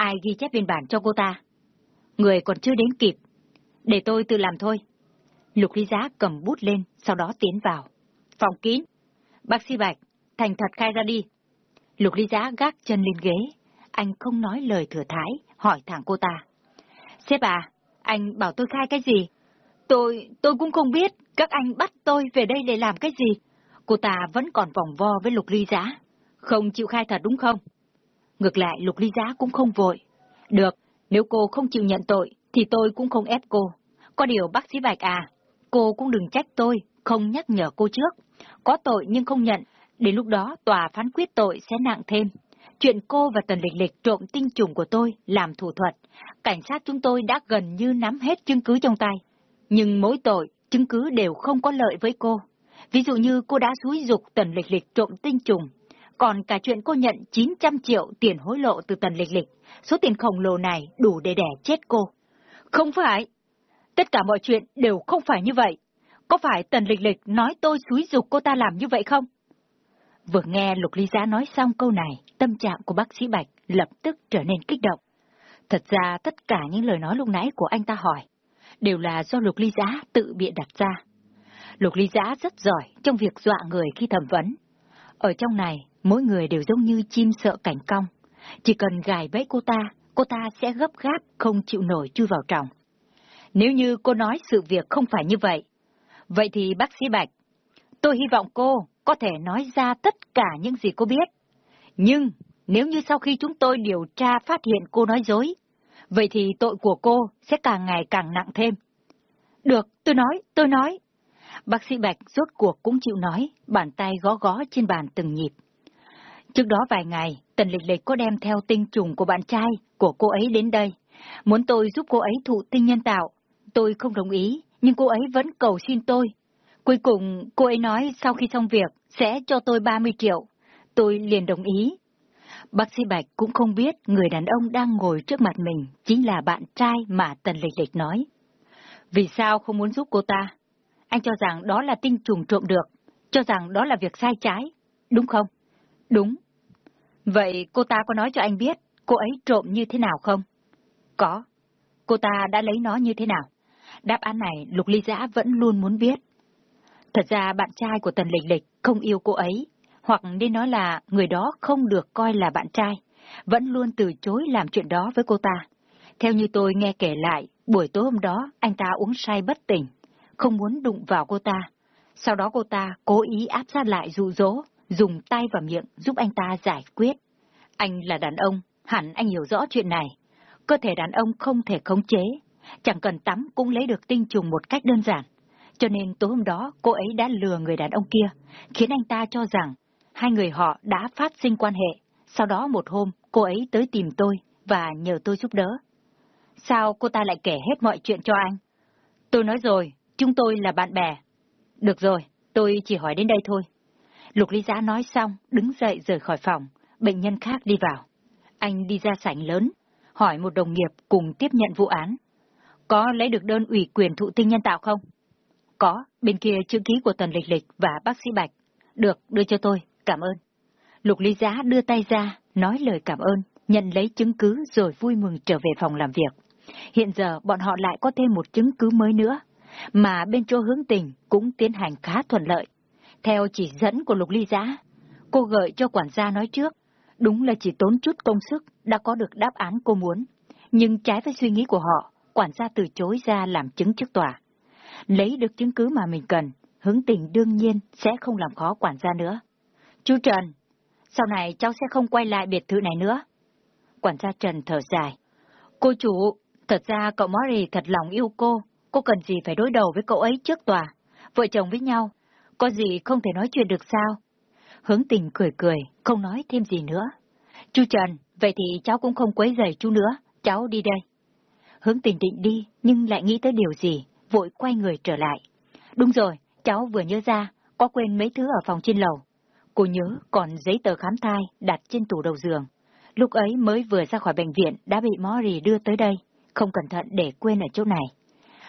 B: Ai ghi chép biên bản cho cô ta? Người còn chưa đến kịp. Để tôi tự làm thôi. Lục ly giá cầm bút lên, sau đó tiến vào. Phòng kín. Bác sĩ Bạch, thành thật khai ra đi. Lục ly giá gác chân lên ghế. Anh không nói lời thừa thái, hỏi thẳng cô ta. Sếp à, anh bảo tôi khai cái gì? Tôi, tôi cũng không biết, các anh bắt tôi về đây để làm cái gì? Cô ta vẫn còn vòng vo với lục ly giá. Không chịu khai thật đúng không? Ngược lại lục ly giá cũng không vội. Được, nếu cô không chịu nhận tội, thì tôi cũng không ép cô. Có điều bác sĩ Bạch à, cô cũng đừng trách tôi, không nhắc nhở cô trước. Có tội nhưng không nhận, đến lúc đó tòa phán quyết tội sẽ nặng thêm. Chuyện cô và Tần Lịch Lịch trộm tinh trùng của tôi làm thủ thuật, cảnh sát chúng tôi đã gần như nắm hết chứng cứ trong tay. Nhưng mỗi tội, chứng cứ đều không có lợi với cô. Ví dụ như cô đã xúi dục Tần Lịch Lịch trộm tinh trùng, còn cả chuyện cô nhận 900 triệu tiền hối lộ từ Tần Lịch Lịch, số tiền khổng lồ này đủ để đẻ chết cô. Không phải. Tất cả mọi chuyện đều không phải như vậy. Có phải Tần Lịch Lịch nói tôi xúi dục cô ta làm như vậy không? Vừa nghe Lục Ly Giá nói xong câu này, tâm trạng của bác sĩ Bạch lập tức trở nên kích động. Thật ra tất cả những lời nói lúc nãy của anh ta hỏi, đều là do Lục Ly Giá tự bịa đặt ra.
A: Lục ly giã rất giỏi trong việc dọa người khi thẩm vấn. Ở trong này, mỗi người đều giống như chim sợ cảnh cong. Chỉ cần gài bẫy cô ta, cô ta sẽ gấp gáp, không chịu nổi chui vào trong. Nếu như cô nói sự việc không phải như vậy, vậy thì bác sĩ Bạch, tôi hy vọng cô có thể nói ra tất cả những gì cô biết. Nhưng nếu như sau khi chúng tôi điều tra phát hiện cô nói dối, vậy thì tội của cô sẽ càng ngày càng nặng thêm. Được, tôi nói, tôi nói. Bác sĩ Bạch rốt cuộc cũng chịu nói, bàn tay gõ gõ trên bàn từng nhịp. Trước đó vài ngày, Tần Lịch Lịch có đem theo tinh trùng của bạn trai của cô ấy đến đây. Muốn tôi giúp cô ấy thụ tinh nhân tạo. Tôi không đồng ý, nhưng cô ấy vẫn cầu xin tôi. Cuối cùng, cô ấy nói sau khi xong việc, sẽ cho tôi 30 triệu. Tôi liền đồng ý. Bác sĩ Bạch cũng không biết người đàn ông đang ngồi trước mặt mình chính là bạn trai mà Tần Lịch Lịch nói. Vì sao không muốn giúp cô ta? Anh cho rằng đó là tinh trùng trộm được, cho rằng đó là việc sai trái, đúng không? Đúng. Vậy cô ta có nói cho anh biết cô ấy trộm như thế nào không? Có. Cô ta đã lấy nó như thế nào? Đáp án này Lục Ly Giã vẫn luôn muốn biết. Thật ra bạn trai của Tần Lịch Lịch không yêu cô ấy, hoặc nên nói là người đó không được coi là bạn trai, vẫn luôn từ chối làm chuyện đó với cô ta. Theo như tôi nghe kể lại, buổi tối hôm đó anh ta uống say bất tỉnh, không muốn đụng vào cô ta. Sau đó cô ta cố ý áp sát lại dụ dỗ, dùng tay và miệng giúp anh ta giải quyết. Anh là đàn ông, hẳn anh hiểu rõ chuyện này. Cơ thể đàn ông không thể khống chế, chẳng cần tắm cũng lấy được tinh trùng một cách đơn giản. Cho nên tối hôm đó cô ấy đã lừa người đàn ông kia, khiến anh ta cho rằng hai người họ đã phát sinh quan hệ. Sau đó một hôm cô ấy tới tìm tôi và nhờ tôi giúp đỡ. Sao cô ta lại kể hết mọi chuyện cho anh? Tôi nói rồi, chúng tôi là bạn bè. Được rồi, tôi chỉ hỏi đến đây thôi. Lục Ly Giã nói xong, đứng dậy rời khỏi phòng, bệnh nhân khác đi vào. Anh đi ra sảnh lớn, hỏi một đồng nghiệp cùng tiếp nhận vụ án. Có lấy được đơn ủy quyền thụ tinh nhân tạo không? Có, bên kia chữ ký của Tần Lịch Lịch và bác sĩ Bạch. Được, đưa cho tôi, cảm ơn. Lục Ly Giá đưa tay ra, nói lời cảm ơn, nhận lấy chứng cứ rồi vui mừng trở về phòng làm việc. Hiện giờ bọn họ lại có thêm một chứng cứ mới nữa, mà bên chỗ hướng tình cũng tiến hành khá thuận lợi. Theo chỉ dẫn của Lục Ly Giá, cô gợi cho quản gia nói trước, đúng là chỉ tốn chút công sức đã có được đáp án cô muốn. Nhưng trái với suy nghĩ của họ, quản gia từ chối ra làm chứng trước tòa. Lấy được chứng cứ mà mình cần, hướng tình đương nhiên sẽ không làm khó quản gia nữa. Chú Trần, sau này cháu sẽ không quay lại biệt thự này nữa. Quản gia Trần thở dài. Cô chủ, thật ra cậu Mori thật lòng yêu cô, cô cần gì phải đối đầu với cậu ấy trước tòa. Vợ chồng với nhau, có gì không thể nói chuyện được sao? Hướng tình cười cười, không nói thêm gì nữa. Chú Trần, vậy thì cháu cũng không quấy rầy chú nữa, cháu đi đây. Hướng tình định đi, nhưng lại nghĩ tới điều gì, vội quay người trở lại. Đúng rồi, cháu vừa nhớ ra, có quên mấy thứ ở phòng trên lầu. Cô nhớ còn giấy tờ khám thai đặt trên tủ đầu giường. Lúc ấy mới vừa ra khỏi bệnh viện đã bị Mori đưa tới đây, không cẩn thận để quên ở chỗ này.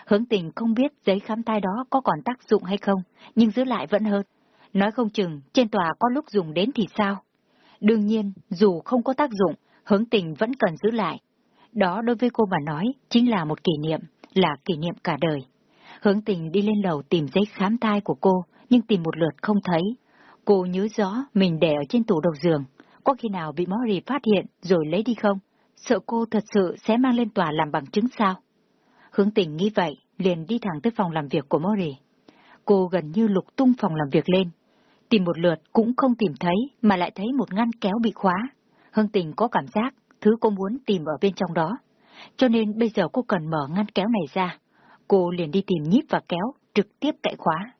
A: Hướng tình không biết giấy khám thai đó có còn tác dụng hay không, nhưng giữ lại vẫn hơn. Nói không chừng, trên tòa có lúc dùng đến thì sao? Đương nhiên, dù không có tác dụng, hướng tình vẫn cần giữ lại. Đó đối với cô mà nói, chính là một kỷ niệm, là kỷ niệm cả đời. Hướng tình đi lên lầu tìm giấy khám thai của cô, nhưng tìm một lượt không thấy. Cô nhớ rõ mình để ở trên tủ đầu giường, có khi nào bị Mori phát hiện rồi lấy đi không? Sợ cô thật sự sẽ mang lên tòa làm bằng chứng sao? Hướng tình nghĩ vậy, liền đi thẳng tới phòng làm việc của Mori. Cô gần như lục tung phòng làm việc lên. Tìm một lượt cũng không tìm thấy, mà lại thấy một ngăn kéo bị khóa. Hương tình có cảm giác thứ cô muốn tìm ở bên trong đó. Cho nên bây giờ cô cần mở ngăn kéo này ra. Cô liền đi tìm nhíp và kéo, trực tiếp cậy khóa.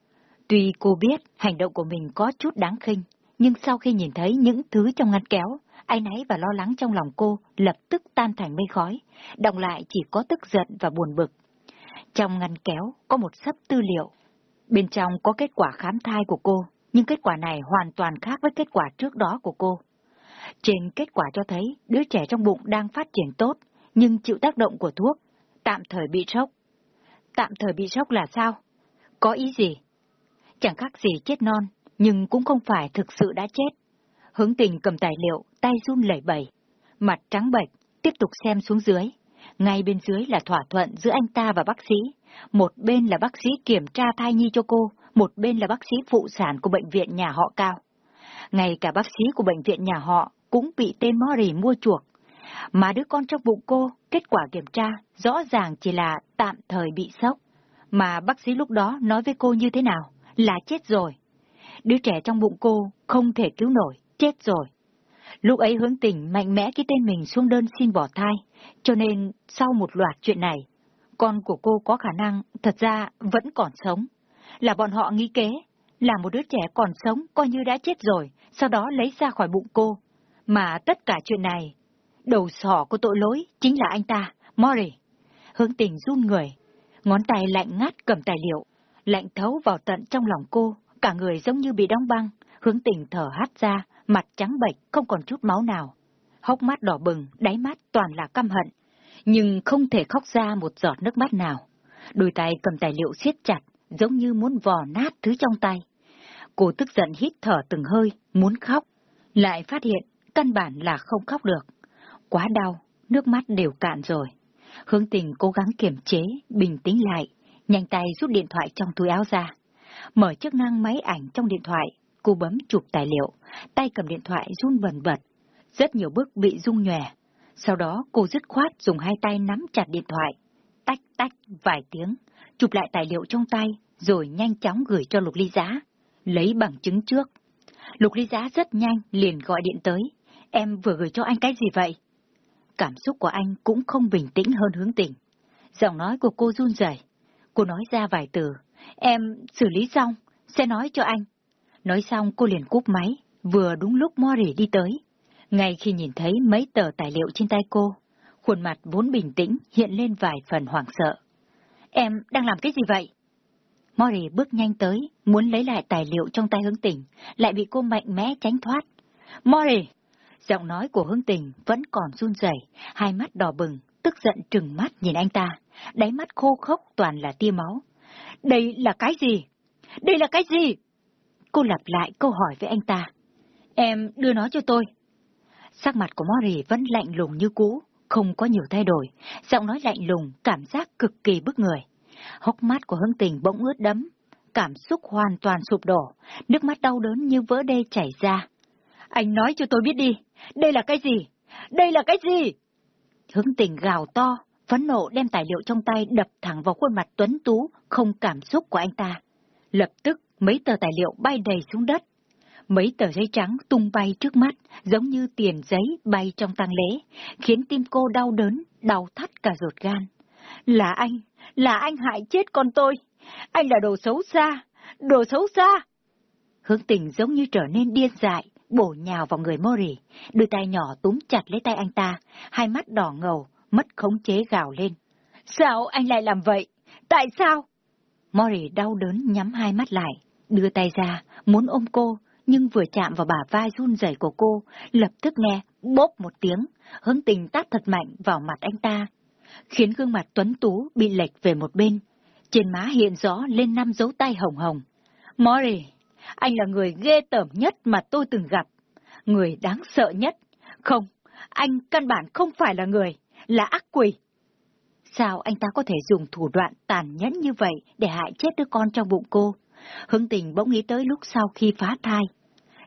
A: Tuy cô biết hành động của mình có chút đáng khinh, nhưng sau khi nhìn thấy những thứ trong ngăn kéo, ai nấy và lo lắng trong lòng cô lập tức tan thành mây khói, đồng lại chỉ có tức giận và buồn bực. Trong ngăn kéo có một sấp tư liệu. Bên trong có kết quả khám thai của cô, nhưng kết quả này hoàn toàn khác với kết quả trước đó của cô. Trên kết quả cho thấy đứa trẻ trong bụng đang phát triển tốt, nhưng chịu tác động của thuốc, tạm thời bị sốc. Tạm thời bị sốc là sao? Có ý gì? Chẳng khác gì chết non, nhưng cũng không phải thực sự đã chết. Hướng tình cầm tài liệu, tay run lẩy bẩy, mặt trắng bệch, tiếp tục xem xuống dưới. Ngay bên dưới là thỏa thuận giữa anh ta và bác sĩ. Một bên là bác sĩ kiểm tra thai nhi cho cô, một bên là bác sĩ phụ sản của bệnh viện nhà họ Cao. Ngay cả bác sĩ của bệnh viện nhà họ cũng bị tên Mori mua chuộc. Mà đứa con trong bụng cô, kết quả kiểm tra rõ ràng chỉ là tạm thời bị sốc. Mà bác sĩ lúc đó nói với cô như thế nào? Là chết rồi. Đứa trẻ trong bụng cô không thể cứu nổi, chết rồi. Lúc ấy hướng tình mạnh mẽ cái tên mình xuống đơn xin bỏ thai, cho nên sau một loạt chuyện này, con của cô có khả năng thật ra vẫn còn sống. Là bọn họ nghĩ kế, là một đứa trẻ còn sống coi như đã chết rồi, sau đó lấy ra khỏi bụng cô. Mà tất cả chuyện này, đầu sỏ của tội lỗi chính là anh ta, Mori. Hướng tình run người, ngón tay lạnh ngắt cầm tài liệu, lạnh thấu vào tận trong lòng cô, cả người giống như bị đóng băng, hướng tình thở hắt ra, mặt trắng bệch, không còn chút máu nào. Hốc mắt đỏ bừng, đáy mắt toàn là căm hận, nhưng không thể khóc ra một giọt nước mắt nào. Đôi tay cầm tài liệu siết chặt, giống như muốn vò nát thứ trong tay. Cô tức giận hít thở từng hơi, muốn khóc, lại phát hiện căn bản là không khóc được. Quá đau, nước mắt đều cạn rồi. Hướng tình cố gắng kiềm chế, bình tĩnh lại, nhanh tay rút điện thoại trong túi áo ra. Mở chức năng máy ảnh trong điện thoại, cô bấm chụp tài liệu, tay cầm điện thoại run bần bật. Rất nhiều bước bị rung nhòe. Sau đó cô dứt khoát dùng hai tay nắm chặt điện thoại. Tách tách vài tiếng, chụp lại tài liệu trong tay, rồi nhanh chóng gửi cho Lục Ly Giá. Lấy bằng chứng trước. Lục Ly Giá rất nhanh liền gọi điện tới. Em vừa gửi cho anh cái gì vậy? Cảm xúc của anh cũng không bình tĩnh hơn hướng tình. Giọng nói của cô run rẩy. Cô nói ra vài từ. Em xử lý xong, sẽ nói cho anh. Nói xong cô liền cúp máy, vừa đúng lúc Mori đi tới. Ngay khi nhìn thấy mấy tờ tài liệu trên tay cô, khuôn mặt vốn bình tĩnh hiện lên vài phần hoảng sợ. Em đang làm cái gì vậy? Mori bước nhanh tới, muốn lấy lại tài liệu trong tay hướng tình, lại bị cô mạnh mẽ tránh thoát. Mori! Giọng nói của hướng tình vẫn còn run rẩy, hai mắt đỏ bừng, tức giận trừng mắt nhìn anh ta, đáy mắt khô khốc toàn là tia máu. Đây là cái gì? Đây là cái gì? Cô lặp lại câu hỏi với anh ta. Em đưa nó cho tôi. Sắc mặt của Mori vẫn lạnh lùng như cũ, không có nhiều thay đổi, giọng nói lạnh lùng, cảm giác cực kỳ bức người. Hốc mắt của Hưng Tình bỗng ướt đẫm, cảm xúc hoàn toàn sụp đổ, nước mắt đau đớn như vỡ đê chảy ra. Anh nói cho tôi biết đi, đây là cái gì? Đây là cái gì? Hướng tình gào to, phẫn nộ đem tài liệu trong tay đập thẳng vào khuôn mặt tuấn tú, không cảm xúc của anh ta. Lập tức, mấy tờ tài liệu bay đầy xuống đất. Mấy tờ giấy trắng tung bay trước mắt, giống như tiền giấy bay trong tang lễ, khiến tim cô đau đớn, đau thắt cả ruột gan. Là anh, là anh hại chết con tôi. Anh là đồ xấu xa, đồ xấu xa. Hướng tình giống như trở nên điên dại, bổ nhào vào người Mori, đôi tay nhỏ túm chặt lấy tay anh ta, hai mắt đỏ ngầu, mất khống chế gào lên. Sao anh lại làm vậy? Tại sao? Mori đau đớn nhắm hai mắt lại, đưa tay ra, muốn ôm cô, nhưng vừa chạm vào bả vai run rẩy của cô, lập tức nghe bốp một tiếng, hướng tình tát thật mạnh vào mặt anh ta, khiến gương mặt tuấn tú bị lệch về một bên. Trên má hiện rõ lên năm dấu tay hồng hồng. Mori, anh là người ghê tởm nhất mà tôi từng gặp. Người đáng sợ nhất. Không, anh căn bản không phải là người, là ác quỷ. Sao anh ta có thể dùng thủ đoạn tàn nhẫn như vậy để hại chết đứa con trong bụng cô? Hưng tình bỗng nghĩ tới lúc sau khi phá thai.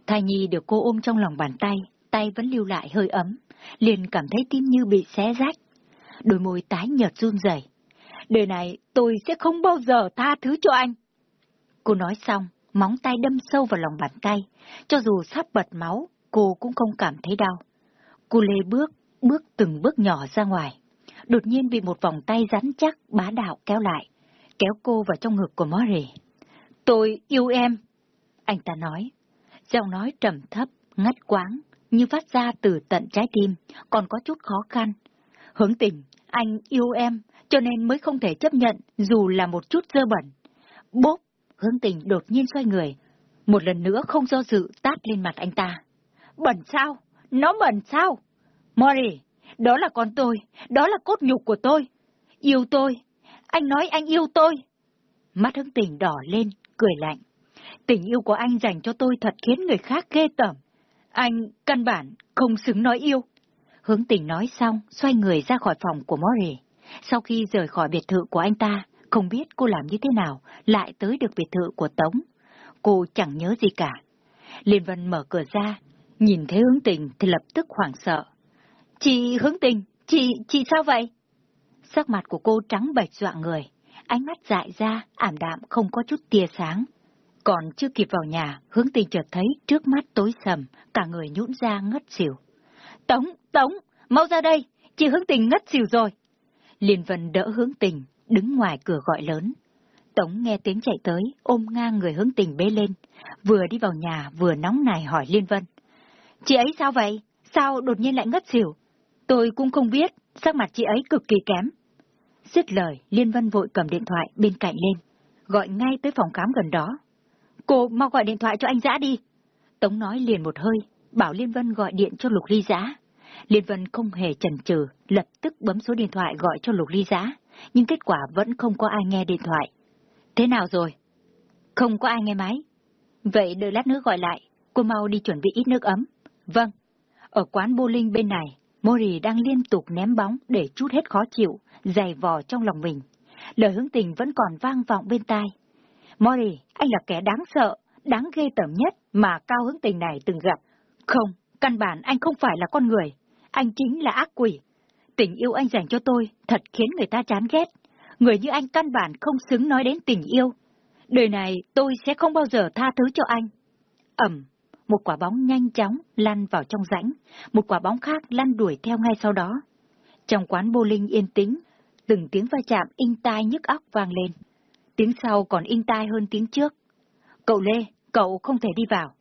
A: Thai nhi được cô ôm trong lòng bàn tay, tay vẫn lưu lại hơi ấm, liền cảm thấy tim như bị xé rách. Đôi môi tái nhợt run rẩy. Đời này tôi sẽ không bao giờ tha thứ cho anh. Cô nói xong, móng tay đâm sâu vào lòng bàn tay, cho dù sắp bật máu, cô cũng không cảm thấy đau. Cô lê bước, bước từng bước nhỏ ra ngoài, đột nhiên bị một vòng tay rắn chắc bá đạo kéo lại, kéo cô vào trong ngực của Mori. Tôi yêu em, anh ta nói. Giọng nói trầm thấp, ngắt quáng, như phát ra từ tận trái tim, còn có chút khó khăn. Hướng tình, anh yêu em, cho nên mới không thể chấp nhận dù là một chút dơ bẩn. Bốp, hướng tình đột nhiên xoay người, một lần nữa không do dự tát lên mặt anh ta. Bẩn sao? Nó bẩn sao? Mori, đó là con tôi, đó là cốt nhục của tôi. Yêu tôi, anh nói anh yêu tôi. Mắt hướng tình đỏ lên, cười lạnh. Tình yêu của anh dành cho tôi thật khiến người khác ghê tởm. Anh căn bản không xứng nói yêu. Hướng tình nói xong, xoay người ra khỏi phòng của Mori. Sau khi rời khỏi biệt thự của anh ta, không biết cô làm như thế nào, lại tới được biệt thự của Tống. Cô chẳng nhớ gì cả. Liên Vân mở cửa ra, nhìn thấy hướng tình thì lập tức hoảng sợ. Chị hướng tình, chị, chị sao vậy? Sắc mặt của cô trắng bệch dọa người, ánh mắt dại ra, ảm đạm không có chút tia sáng. Còn chưa kịp vào nhà, hướng tình chợt thấy trước mắt tối sầm, cả người nhũn ra ngất xỉu. Tống, Tống, mau ra đây, chị hướng tình ngất xỉu rồi. Liên Vân đỡ hướng tình, đứng ngoài cửa gọi lớn. Tống nghe tiếng chạy tới, ôm ngang người hướng tình bế lên, vừa đi vào nhà vừa nóng nài hỏi Liên Vân. Chị ấy sao vậy? Sao đột nhiên lại ngất xỉu? Tôi cũng không biết, sắc mặt chị ấy cực kỳ kém. Dứt lời, Liên Vân vội cầm điện thoại bên cạnh lên, gọi ngay tới phòng khám gần đó. Cô mau gọi điện thoại cho anh Giã đi. Tống nói liền một hơi, bảo Liên Vân gọi điện cho Lục Ly Giã. Liên Vân không hề chần chừ, lập tức bấm số điện thoại gọi cho Lục Ly Giã, nhưng kết quả vẫn không có ai nghe điện thoại. Thế nào rồi? Không có ai nghe máy. Vậy đợi lát nữa gọi lại, cô mau đi chuẩn bị ít nước ấm. Vâng. Ở quán bowling bên này, Mori đang liên tục ném bóng để chút hết khó chịu, dày vò trong lòng mình. Lời hướng tình vẫn còn vang vọng bên tai. Mori, anh là kẻ đáng sợ, đáng ghê tởm nhất mà cao hướng tình này từng gặp. Không, căn bản anh không phải là con người, anh chính là ác quỷ. Tình yêu anh dành cho tôi thật khiến người ta chán ghét. Người như anh căn bản không xứng nói đến tình yêu. Đời này tôi sẽ không bao giờ tha thứ cho anh. Ẩm, một quả bóng nhanh chóng lăn vào trong rãnh, một quả bóng khác lăn đuổi theo ngay sau đó. Trong quán bowling yên tĩnh, từng tiếng va chạm in tai nhức óc vang lên. Tiếng sau còn in tai hơn tiếng trước. Cậu Lê, cậu không thể đi vào.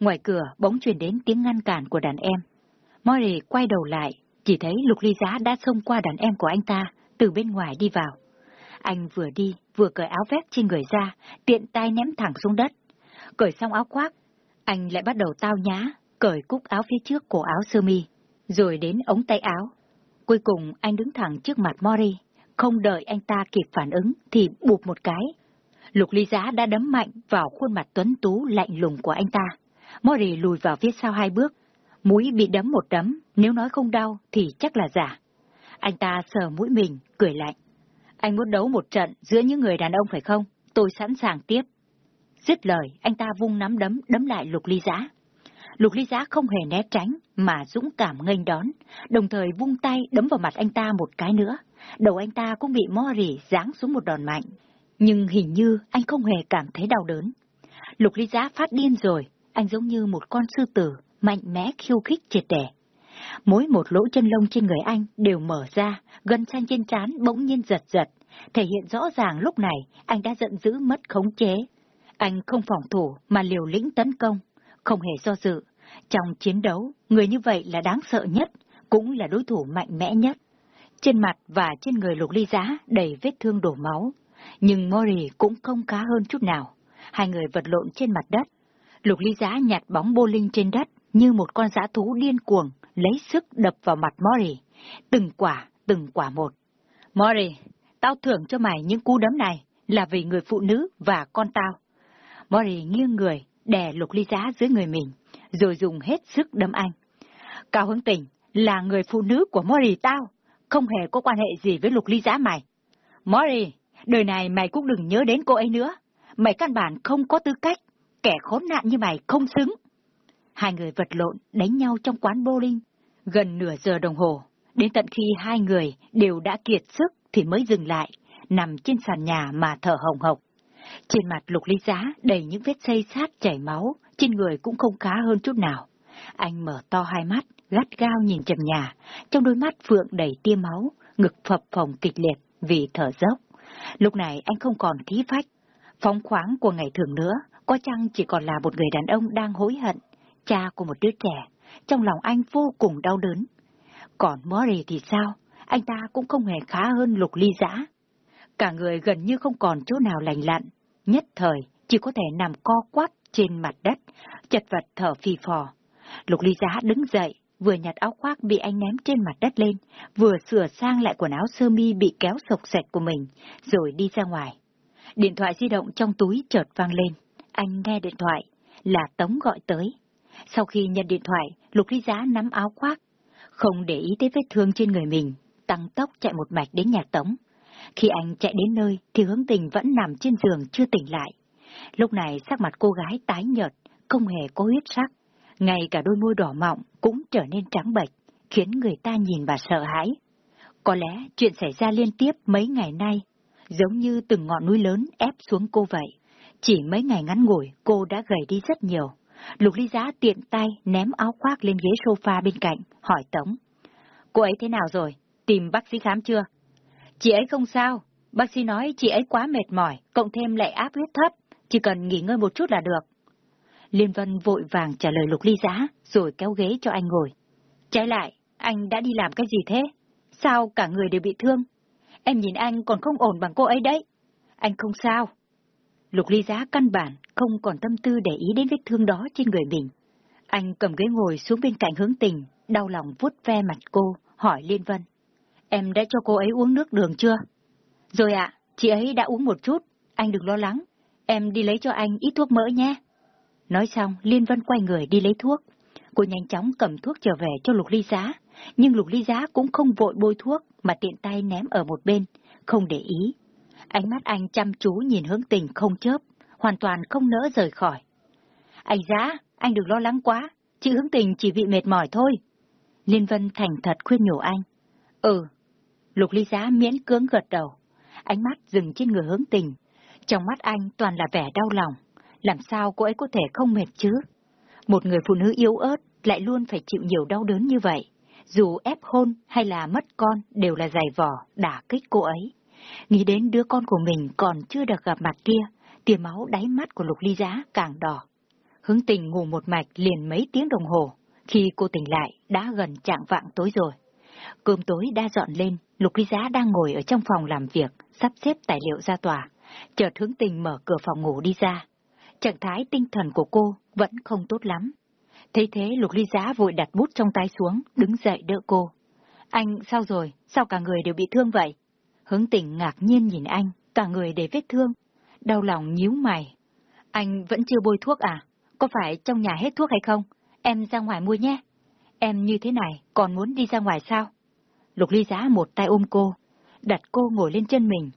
A: Ngoài cửa bỗng truyền đến tiếng ngăn cản của đàn em. Mori quay đầu lại, chỉ thấy Lục Ly Giá đã xông qua đàn em của anh ta, từ bên ngoài đi vào. Anh vừa đi, vừa cởi áo vest trên người ra, tiện tay ném thẳng xuống đất. Cởi xong áo khoác, anh lại bắt đầu tao nhá, cởi cúc áo phía trước cổ áo sơ mi, rồi đến ống tay áo. Cuối cùng anh đứng thẳng trước mặt Mori, không đợi anh ta kịp phản ứng thì bụp một cái. Lục ly giá đã đấm mạnh vào khuôn mặt tuấn tú lạnh lùng của anh ta. Mori lùi vào phía sau hai bước, mũi bị đấm một đấm, nếu nói không đau thì chắc là giả. Anh ta sờ mũi mình, cười lạnh. Anh muốn đấu một trận giữa những người đàn ông phải không? Tôi sẵn sàng tiếp. Dứt lời, anh ta vung nắm đấm đấm lại lục ly giá. Lục ly giá không hề né tránh, mà dũng cảm nghênh đón, đồng thời vung tay đấm vào mặt anh ta một cái nữa. Đầu anh ta cũng bị Mori giáng xuống một đòn mạnh. Nhưng hình như anh không hề cảm thấy đau đớn. Lục ly giá phát điên rồi, anh giống như một con sư tử, mạnh mẽ khiêu khích triệt đẻ. Mỗi một lỗ chân lông trên người anh đều mở ra, gân xanh trên trán bỗng nhiên giật giật, thể hiện rõ ràng lúc này anh đã giận dữ mất khống chế. Anh không phòng thủ mà liều lĩnh tấn công, không hề do dự. Trong chiến đấu, người như vậy là đáng sợ nhất, cũng là đối thủ mạnh mẽ nhất. Trên mặt và trên người lục ly giá đầy vết thương đổ máu, nhưng Mori cũng không khá hơn chút nào. Hai người vật lộn trên mặt đất. Lục ly giá nhặt bóng bô linh trên đất như một con giã thú điên cuồng, lấy sức đập vào mặt Mori. Từng quả, từng quả một. Mori, tao thưởng cho mày những cú đấm này là vì người phụ nữ và con tao. Mori nghiêng người, đè lục ly giá dưới người mình, rồi dùng hết sức đấm anh. Cao hướng tình là người phụ nữ của Mori tao, không hề có quan hệ gì với lục ly giá mày. Mori, đời này mày cũng đừng nhớ đến cô ấy nữa. Mày căn bản không có tư cách, kẻ khốn nạn như mày không xứng. Hai người vật lộn, đánh nhau trong quán bowling, gần nửa giờ đồng hồ. Đến tận khi hai người đều đã kiệt sức thì mới dừng lại, nằm trên sàn nhà mà thở hồng hộc. Trên mặt lục ly giá đầy những vết xây sát chảy máu, trên người cũng không khá hơn chút nào. Anh mở to hai mắt, gắt gao nhìn trần nhà, trong đôi mắt phượng đầy tia máu, ngực phập phồng kịch liệt vì thở dốc. Lúc này anh không còn khí phách, phóng khoáng của ngày thường nữa, có chăng chỉ còn là một người đàn ông đang hối hận, cha của một đứa trẻ, trong lòng anh vô cùng đau đớn. Còn Mori thì sao? Anh ta cũng không hề khá hơn lục ly giã. Cả người gần như không còn chỗ nào lành lặn, nhất thời chỉ có thể nằm co quắp trên mặt đất, chật vật thở phì phò. Lục ly giá đứng dậy, vừa nhặt áo khoác bị anh ném trên mặt đất lên, vừa sửa sang lại quần áo sơ mi bị kéo sộc sạch của mình, rồi đi ra ngoài. Điện thoại di động trong túi chợt vang lên. Anh nghe điện thoại, là Tống gọi tới. Sau khi nhận điện thoại, Lục Ly Giá nắm áo khoác. Không để ý tới vết thương trên người mình, tăng tốc chạy một mạch đến nhà Tống. Khi anh chạy đến nơi thì hướng tình vẫn nằm trên giường chưa tỉnh lại. Lúc này sắc mặt cô gái tái nhợt, không hề có huyết sắc. Ngay cả đôi môi đỏ mọng cũng trở nên trắng bệch, khiến người ta nhìn và sợ hãi. Có lẽ chuyện xảy ra liên tiếp mấy ngày nay, giống như từng ngọn núi lớn ép xuống cô vậy. Chỉ mấy ngày ngắn ngủi, cô đã gầy đi rất nhiều. Lục ly giá tiện tay ném áo khoác lên ghế sofa bên cạnh, hỏi Tống. Cô ấy thế nào rồi? Tìm bác sĩ khám chưa? Chị ấy không sao. Bác sĩ nói chị ấy quá mệt mỏi, cộng thêm lại áp huyết thấp, chỉ cần nghỉ ngơi một chút là được. Liên Vân vội vàng trả lời Lục Ly Giá, rồi kéo ghế cho anh ngồi. Trái lại, anh đã đi làm cái gì thế? Sao cả người đều bị thương? Em nhìn anh còn không ổn bằng cô ấy đấy. Anh không sao. Lục Ly Giá căn bản không còn tâm tư để ý đến vết thương đó trên người mình. Anh cầm ghế ngồi xuống bên cạnh hướng tình, đau lòng vuốt ve mặt cô, hỏi Liên Vân. Em đã cho cô ấy uống nước đường chưa? Rồi ạ, chị ấy đã uống một chút, anh đừng lo lắng. Em đi lấy cho anh ít thuốc mỡ nhé. Nói xong, Liên Vân quay người đi lấy thuốc. Cô nhanh chóng cầm thuốc trở về cho Lục Ly Giá, nhưng Lục Ly Giá cũng không vội bôi thuốc mà tiện tay ném ở một bên, không để ý. Ánh mắt anh chăm chú nhìn hướng tình không chớp, hoàn toàn không nỡ rời khỏi. Anh Giá, anh đừng lo lắng quá, chị hướng tình chỉ bị mệt mỏi thôi. Liên Vân thành thật khuyên nhủ anh. Ừ. Lục Ly Giá miễn cưỡng gật đầu. Ánh mắt dừng trên người hướng tình. Trong mắt anh toàn là vẻ đau lòng. Làm sao cô ấy có thể không mệt chứ? Một người phụ nữ yếu ớt lại luôn phải chịu nhiều đau đớn như vậy. Dù ép hôn hay là mất con đều là dày vỏ, đả kích cô ấy. Nghĩ đến đứa con của mình còn chưa được gặp mặt kia, tia máu đáy mắt của Lục Ly Giá càng đỏ. Hướng tình ngủ một mạch liền mấy tiếng đồng hồ. Khi cô tỉnh lại, đã gần trạng vạng tối rồi. Cơm tối đã dọn lên, Lục Ly Giá đang ngồi ở trong phòng làm việc, sắp xếp tài liệu ra tòa. Chợt hướng tình mở cửa phòng ngủ đi ra. Trạng thái tinh thần của cô vẫn không tốt lắm. Thấy thế Lục Ly Giá vội đặt bút trong tay xuống, đứng dậy đỡ cô. Anh sao rồi? Sao cả người đều bị thương vậy? Hướng tình ngạc nhiên nhìn anh, cả người để vết thương. Đau lòng nhíu mày. Anh vẫn chưa bôi thuốc à? Có phải trong nhà hết thuốc hay không? Em ra ngoài mua nhé. Em như thế này, còn muốn đi ra ngoài sao? Lục ly giá một tay ôm cô, đặt cô ngồi lên chân mình.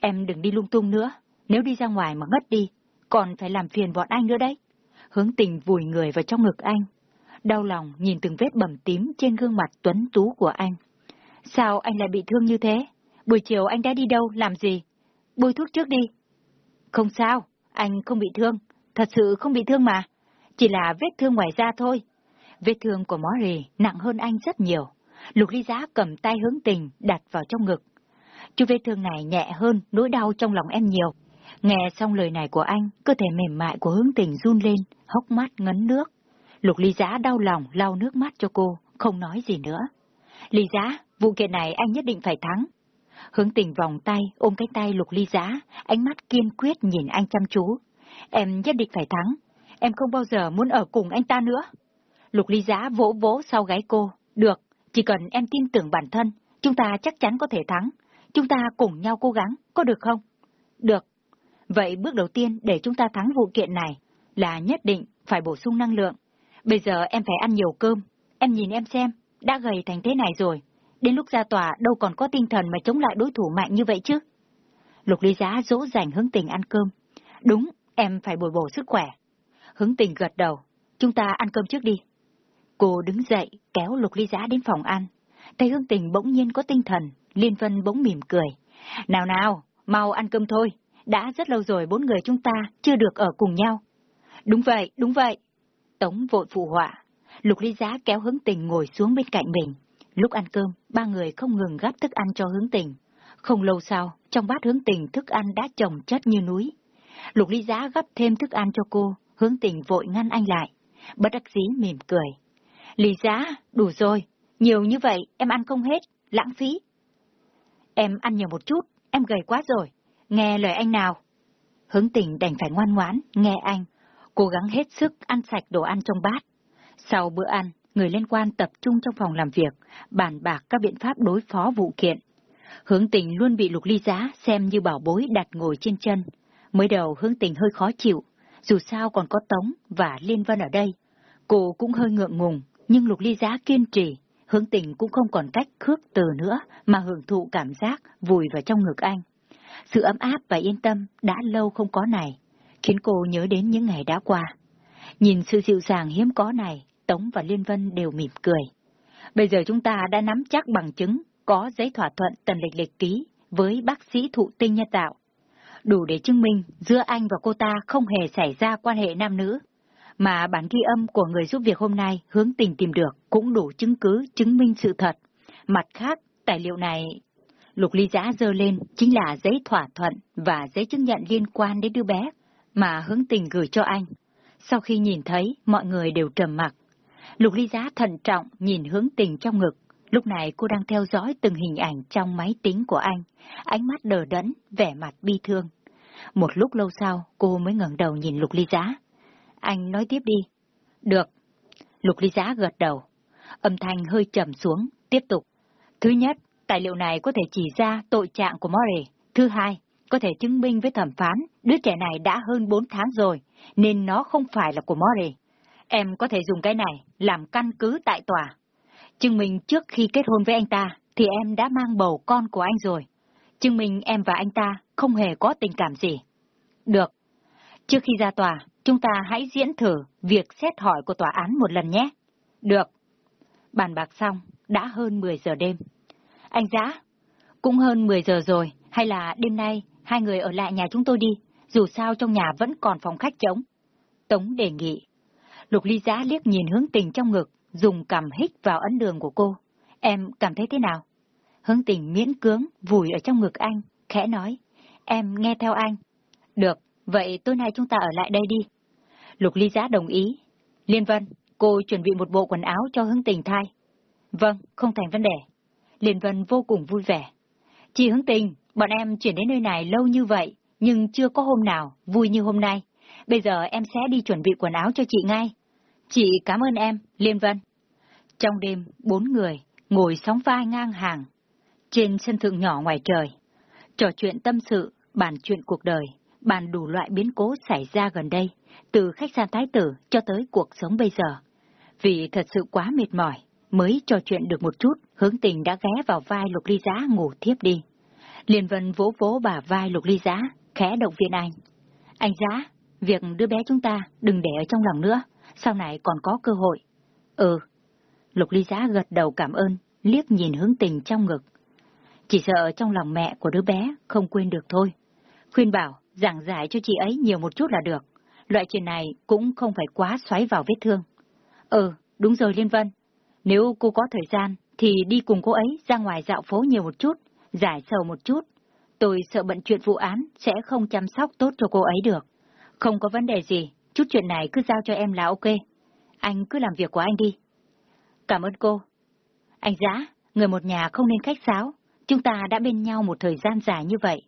A: Em đừng đi lung tung nữa, nếu đi ra ngoài mà ngất đi, còn phải làm phiền bọn anh nữa đấy. Hướng tình vùi người vào trong ngực anh. Đau lòng nhìn từng vết bầm tím trên gương mặt tuấn tú của anh. Sao anh lại bị thương như thế? Buổi chiều anh đã đi đâu, làm gì? Bôi thuốc trước đi. Không sao, anh không bị thương. Thật sự không bị thương mà. Chỉ là vết thương ngoài da thôi. Vết thương của Mori nặng hơn anh rất nhiều. Lục ly giá cầm tay hướng tình đặt vào trong ngực. Chú vết thương này nhẹ hơn nỗi đau trong lòng em nhiều. Nghe xong lời này của anh, cơ thể mềm mại của hướng tình run lên, hốc mắt ngấn nước. Lục ly giá đau lòng lau nước mắt cho cô, không nói gì nữa. Ly giá, vụ kiện này anh nhất định phải thắng. Hướng tình vòng tay, ôm cái tay lục ly giá, ánh mắt kiên quyết nhìn anh chăm chú. Em nhất định phải thắng. Em không bao giờ muốn ở cùng anh ta nữa. Lục ly giá vỗ vỗ sau gáy cô. Được, chỉ cần em tin tưởng bản thân, chúng ta chắc chắn có thể thắng. Chúng ta cùng nhau cố gắng, có được không? Được. Vậy bước đầu tiên để chúng ta thắng vụ kiện này là nhất định phải bổ sung năng lượng. Bây giờ em phải ăn nhiều cơm. Em nhìn em xem, đã gầy thành thế này rồi. Đến lúc ra tòa đâu còn có tinh thần mà chống lại đối thủ mạnh như vậy chứ. Lục ly giá dỗ dành hướng tình ăn cơm. Đúng, em phải bồi bổ sức khỏe. Hướng tình gật đầu. Chúng ta ăn cơm trước đi. Cô đứng dậy, kéo lục ly giá đến phòng ăn. Thấy hướng tình bỗng nhiên có tinh thần, Liên Vân bỗng mỉm cười. Nào nào, mau ăn cơm thôi. Đã rất lâu rồi bốn người chúng ta chưa được ở cùng nhau. Đúng vậy, đúng vậy. Tống vội phụ họa. Lục ly giá kéo hướng tình ngồi xuống bên cạnh mình. Lúc ăn cơm, ba người không ngừng gắp thức ăn cho hướng tình. Không lâu sau, trong bát hướng tình thức ăn đã chồng chất như núi. Lục ly giá gắp thêm thức ăn cho cô, hướng tình vội ngăn anh lại. Bất đắc dĩ mỉm cười. Lý giá, đủ rồi, nhiều như vậy em ăn không hết, lãng phí. Em ăn nhiều một chút, em gầy quá rồi, nghe lời anh nào. Hướng tình đành phải ngoan ngoãn, nghe anh, cố gắng hết sức ăn sạch đồ ăn trong bát. Sau bữa ăn, người liên quan tập trung trong phòng làm việc, bàn bạc các biện pháp đối phó vụ kiện. Hướng tình luôn bị lục ly giá xem như bảo bối đặt ngồi trên chân. Mới đầu hướng tình hơi khó chịu, dù sao còn có Tống và Liên Vân ở đây. Cô cũng hơi ngượng ngùng, nhưng lục ly giá kiên trì, hướng tình cũng không còn cách khước từ nữa mà hưởng thụ cảm giác vùi vào trong ngực anh. Sự ấm áp và yên tâm đã lâu không có này, khiến cô nhớ đến những ngày đã qua. Nhìn sự dịu dàng hiếm có này, Tống và Liên Vân đều mỉm cười. Bây giờ chúng ta đã nắm chắc bằng chứng, có giấy thỏa thuận tần lịch lịch ký với bác sĩ thụ tinh nhân tạo. Đủ để chứng minh giữa anh và cô ta không hề xảy ra quan hệ nam nữ. Mà bản ghi âm của người giúp việc hôm nay hướng tình tìm được cũng đủ chứng cứ chứng minh sự thật. Mặt khác, tài liệu này... Lục ly giã dơ lên chính là giấy thỏa thuận và giấy chứng nhận liên quan đến đứa bé mà hướng tình gửi cho anh. Sau khi nhìn thấy, mọi người đều trầm mặc. Lục ly giá thận trọng nhìn hướng tình trong ngực. Lúc này cô đang theo dõi từng hình ảnh trong máy tính của anh, ánh mắt đờ đẫn, vẻ mặt bi thương. Một lúc lâu sau, cô mới ngẩng đầu nhìn Lục ly giá. Anh nói tiếp đi. Được. Lục ly giá gật đầu. Âm thanh hơi trầm xuống, tiếp tục. Thứ nhất, tài liệu này có thể chỉ ra tội trạng của Mori. Thứ hai, có thể chứng minh với thẩm phán, đứa trẻ này đã hơn 4 tháng rồi, nên nó không phải là của Mori. Em có thể dùng cái này làm căn cứ tại tòa. Chứng minh trước khi kết hôn với anh ta, thì em đã mang bầu con của anh rồi. Chứng minh em và anh ta không hề có tình cảm gì. Được. Trước khi ra tòa, chúng ta hãy diễn thử việc xét hỏi của tòa án một lần nhé. Được. Bàn bạc xong, đã hơn 10 giờ đêm. Anh Giã, cũng hơn 10 giờ rồi, hay là đêm nay hai người ở lại nhà chúng tôi đi, dù sao trong nhà vẫn còn phòng khách trống. Tống đề nghị. Lục ly giã liếc nhìn hướng tình trong ngực, dùng cằm hít vào ấn đường của cô. Em cảm thấy thế nào? Hướng tình miễn cưỡng, vùi ở trong ngực anh, khẽ nói. Em nghe theo anh. Được, vậy tối nay chúng ta ở lại đây đi. Lục ly giá đồng ý. Liên Vân, cô chuẩn bị một bộ quần áo cho hướng tình thai. Vâng, không thành vấn đề. Liên Vân vô cùng vui vẻ. Chị hướng tình, bọn em chuyển đến nơi này lâu như vậy, nhưng chưa có hôm nào vui như hôm nay. Bây giờ em sẽ đi chuẩn bị quần áo cho chị ngay. Chị cảm ơn em, Liên Vân. Trong đêm, bốn người ngồi sóng vai ngang hàng, trên sân thượng nhỏ ngoài trời, trò chuyện tâm sự, bàn chuyện cuộc đời, bàn đủ loại biến cố xảy ra gần đây, từ khách sạn Thái Tử cho tới cuộc sống bây giờ. Vì thật sự quá mệt mỏi, mới trò chuyện được một chút, hướng tình đã ghé vào vai Lục Ly Giá ngủ thiếp đi. Liên Vân vỗ vỗ bà vai Lục Ly Giá, khẽ động viên anh. Anh Giá, việc đứa bé chúng ta đừng để ở trong lòng nữa sau này còn có cơ hội. Ừ. Lục ly giá gật đầu cảm ơn, liếc nhìn hướng tình trong ngực. Chỉ sợ trong lòng mẹ của đứa bé không quên được thôi. Khuyên bảo, giảng giải cho chị ấy nhiều một chút là được. Loại chuyện này cũng không phải quá xoáy vào vết thương. Ừ, đúng rồi Liên Vân. Nếu cô có thời gian, thì đi cùng cô ấy ra ngoài dạo phố nhiều một chút, giải sầu một chút. Tôi sợ bận chuyện vụ án sẽ không chăm sóc tốt cho cô ấy được. Không có vấn đề gì, Chút chuyện này cứ giao cho em là ok. Anh cứ làm việc của anh đi. Cảm ơn cô. Anh Giã, người một nhà không nên khách sáo. Chúng ta đã bên nhau một thời gian dài như vậy.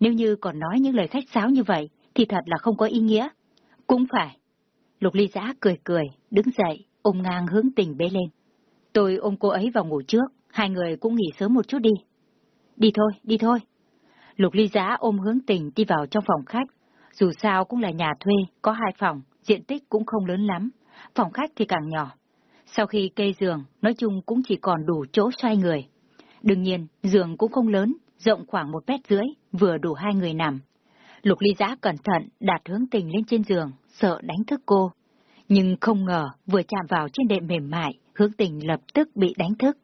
A: Nếu như còn nói những lời khách sáo như vậy, thì thật là không có ý nghĩa. Cũng phải. Lục ly giã cười cười, đứng dậy, ôm ngang hướng tình bế lên. Tôi ôm cô ấy vào ngủ trước, hai người cũng nghỉ sớm một chút đi. Đi thôi, đi thôi. Lục ly giã ôm hướng tình đi vào trong phòng khách, dù sao cũng là nhà thuê, có hai phòng, diện tích cũng không lớn lắm, phòng khách thì càng nhỏ. Sau khi kê giường, nói chung cũng chỉ còn đủ chỗ xoay người. Đương nhiên, giường cũng không lớn, rộng khoảng một mét rưỡi, vừa đủ hai người nằm. Lục ly giã cẩn thận đặt hướng tình lên trên giường, sợ đánh thức cô. Nhưng không ngờ, vừa chạm vào trên đệm mềm mại, hướng tình lập tức bị đánh thức.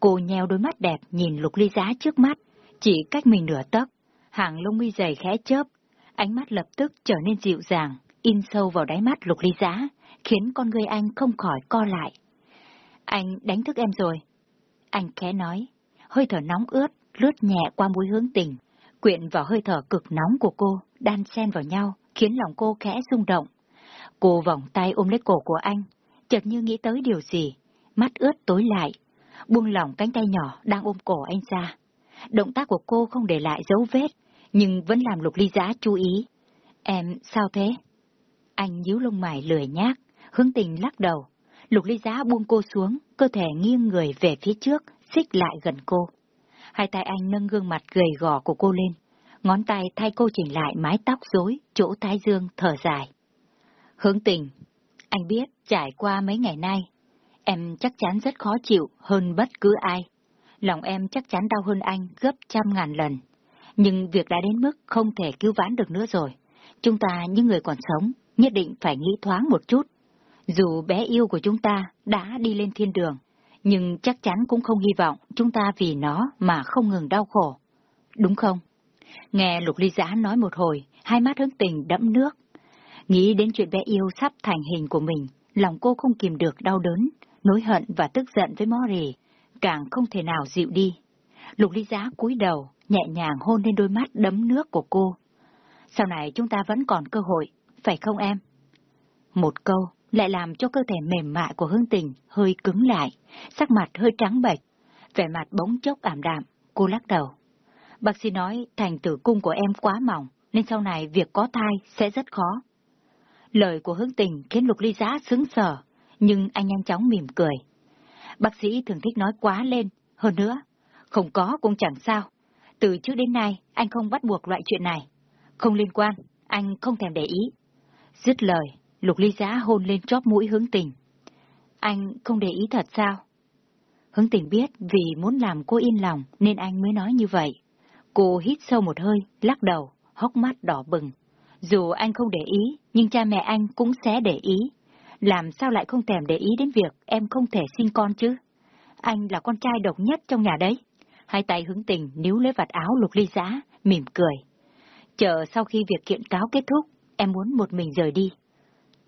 A: Cô nheo đôi mắt đẹp nhìn lục ly giá trước mắt, chỉ cách mình nửa tấc. Hàng lông mi dày khẽ chớp, Ánh mắt lập tức trở nên dịu dàng, in sâu vào đáy mắt lục ly giá, khiến con người anh không khỏi co lại. Anh đánh thức em rồi. Anh khẽ nói, hơi thở nóng ướt, lướt nhẹ qua mũi hướng tình, quyện vào hơi thở cực nóng của cô, đan xen vào nhau, khiến lòng cô khẽ rung động. Cô vòng tay ôm lấy cổ của anh, chợt như nghĩ tới điều gì, mắt ướt tối lại, buông lỏng cánh tay nhỏ đang ôm cổ anh ra. Động tác của cô không để lại dấu vết, nhưng vẫn làm lục ly giá chú ý. Em sao thế? Anh nhíu lông mày lười nhác, hướng tình lắc đầu. Lục ly giá buông cô xuống, cơ thể nghiêng người về phía trước, xích lại gần cô. Hai tay anh nâng gương mặt gầy gò của cô lên, ngón tay thay cô chỉnh lại mái tóc rối, chỗ thái dương thở dài. Hướng tình, anh biết trải qua mấy ngày nay, Em chắc chắn rất khó chịu hơn bất cứ ai. Lòng em chắc chắn đau hơn anh gấp trăm ngàn lần. Nhưng việc đã đến mức không thể cứu vãn được nữa rồi. Chúng ta, những người còn sống, nhất định phải nghĩ thoáng một chút. Dù bé yêu của chúng ta đã đi lên thiên đường, nhưng chắc chắn cũng không hy vọng chúng ta vì nó mà không ngừng đau khổ. Đúng không? Nghe Lục Ly Giã nói một hồi, hai mắt hướng tình đẫm nước. Nghĩ đến chuyện bé yêu sắp thành hình của mình, lòng cô không kìm được đau đớn, nỗi hận và tức giận với Mori, càng không thể nào dịu đi. Lục Ly Giá cúi đầu, nhẹ nhàng hôn lên đôi mắt đấm nước của cô. Sau này chúng ta vẫn còn cơ hội, phải không em? Một câu lại làm cho cơ thể mềm mại của hương tình hơi cứng lại, sắc mặt hơi trắng bệch, vẻ mặt bóng chốc ảm đạm, cô lắc đầu. Bác sĩ nói thành tử cung của em quá mỏng, nên sau này việc có thai sẽ rất khó. Lời của hương tình khiến lục ly giá sững sờ, nhưng anh nhanh chóng mỉm cười. Bác sĩ thường thích nói quá lên, hơn nữa, không có cũng chẳng sao. Từ trước đến nay, anh không bắt buộc loại chuyện này. Không liên quan, anh không thèm để ý. Dứt lời, lục ly giá hôn lên chóp mũi hướng tình. Anh không để ý thật sao? Hướng tình biết vì muốn làm cô yên lòng nên anh mới nói như vậy. Cô hít sâu một hơi, lắc đầu, hốc mắt đỏ bừng. Dù anh không để ý, nhưng cha mẹ anh cũng sẽ để ý. Làm sao lại không thèm để ý đến việc em không thể sinh con chứ? Anh là con trai độc nhất trong nhà đấy. Hai tay Hướng tình níu lấy vạt áo lục ly giã, mỉm cười. Chờ sau khi việc kiện cáo kết thúc, em muốn một mình rời đi.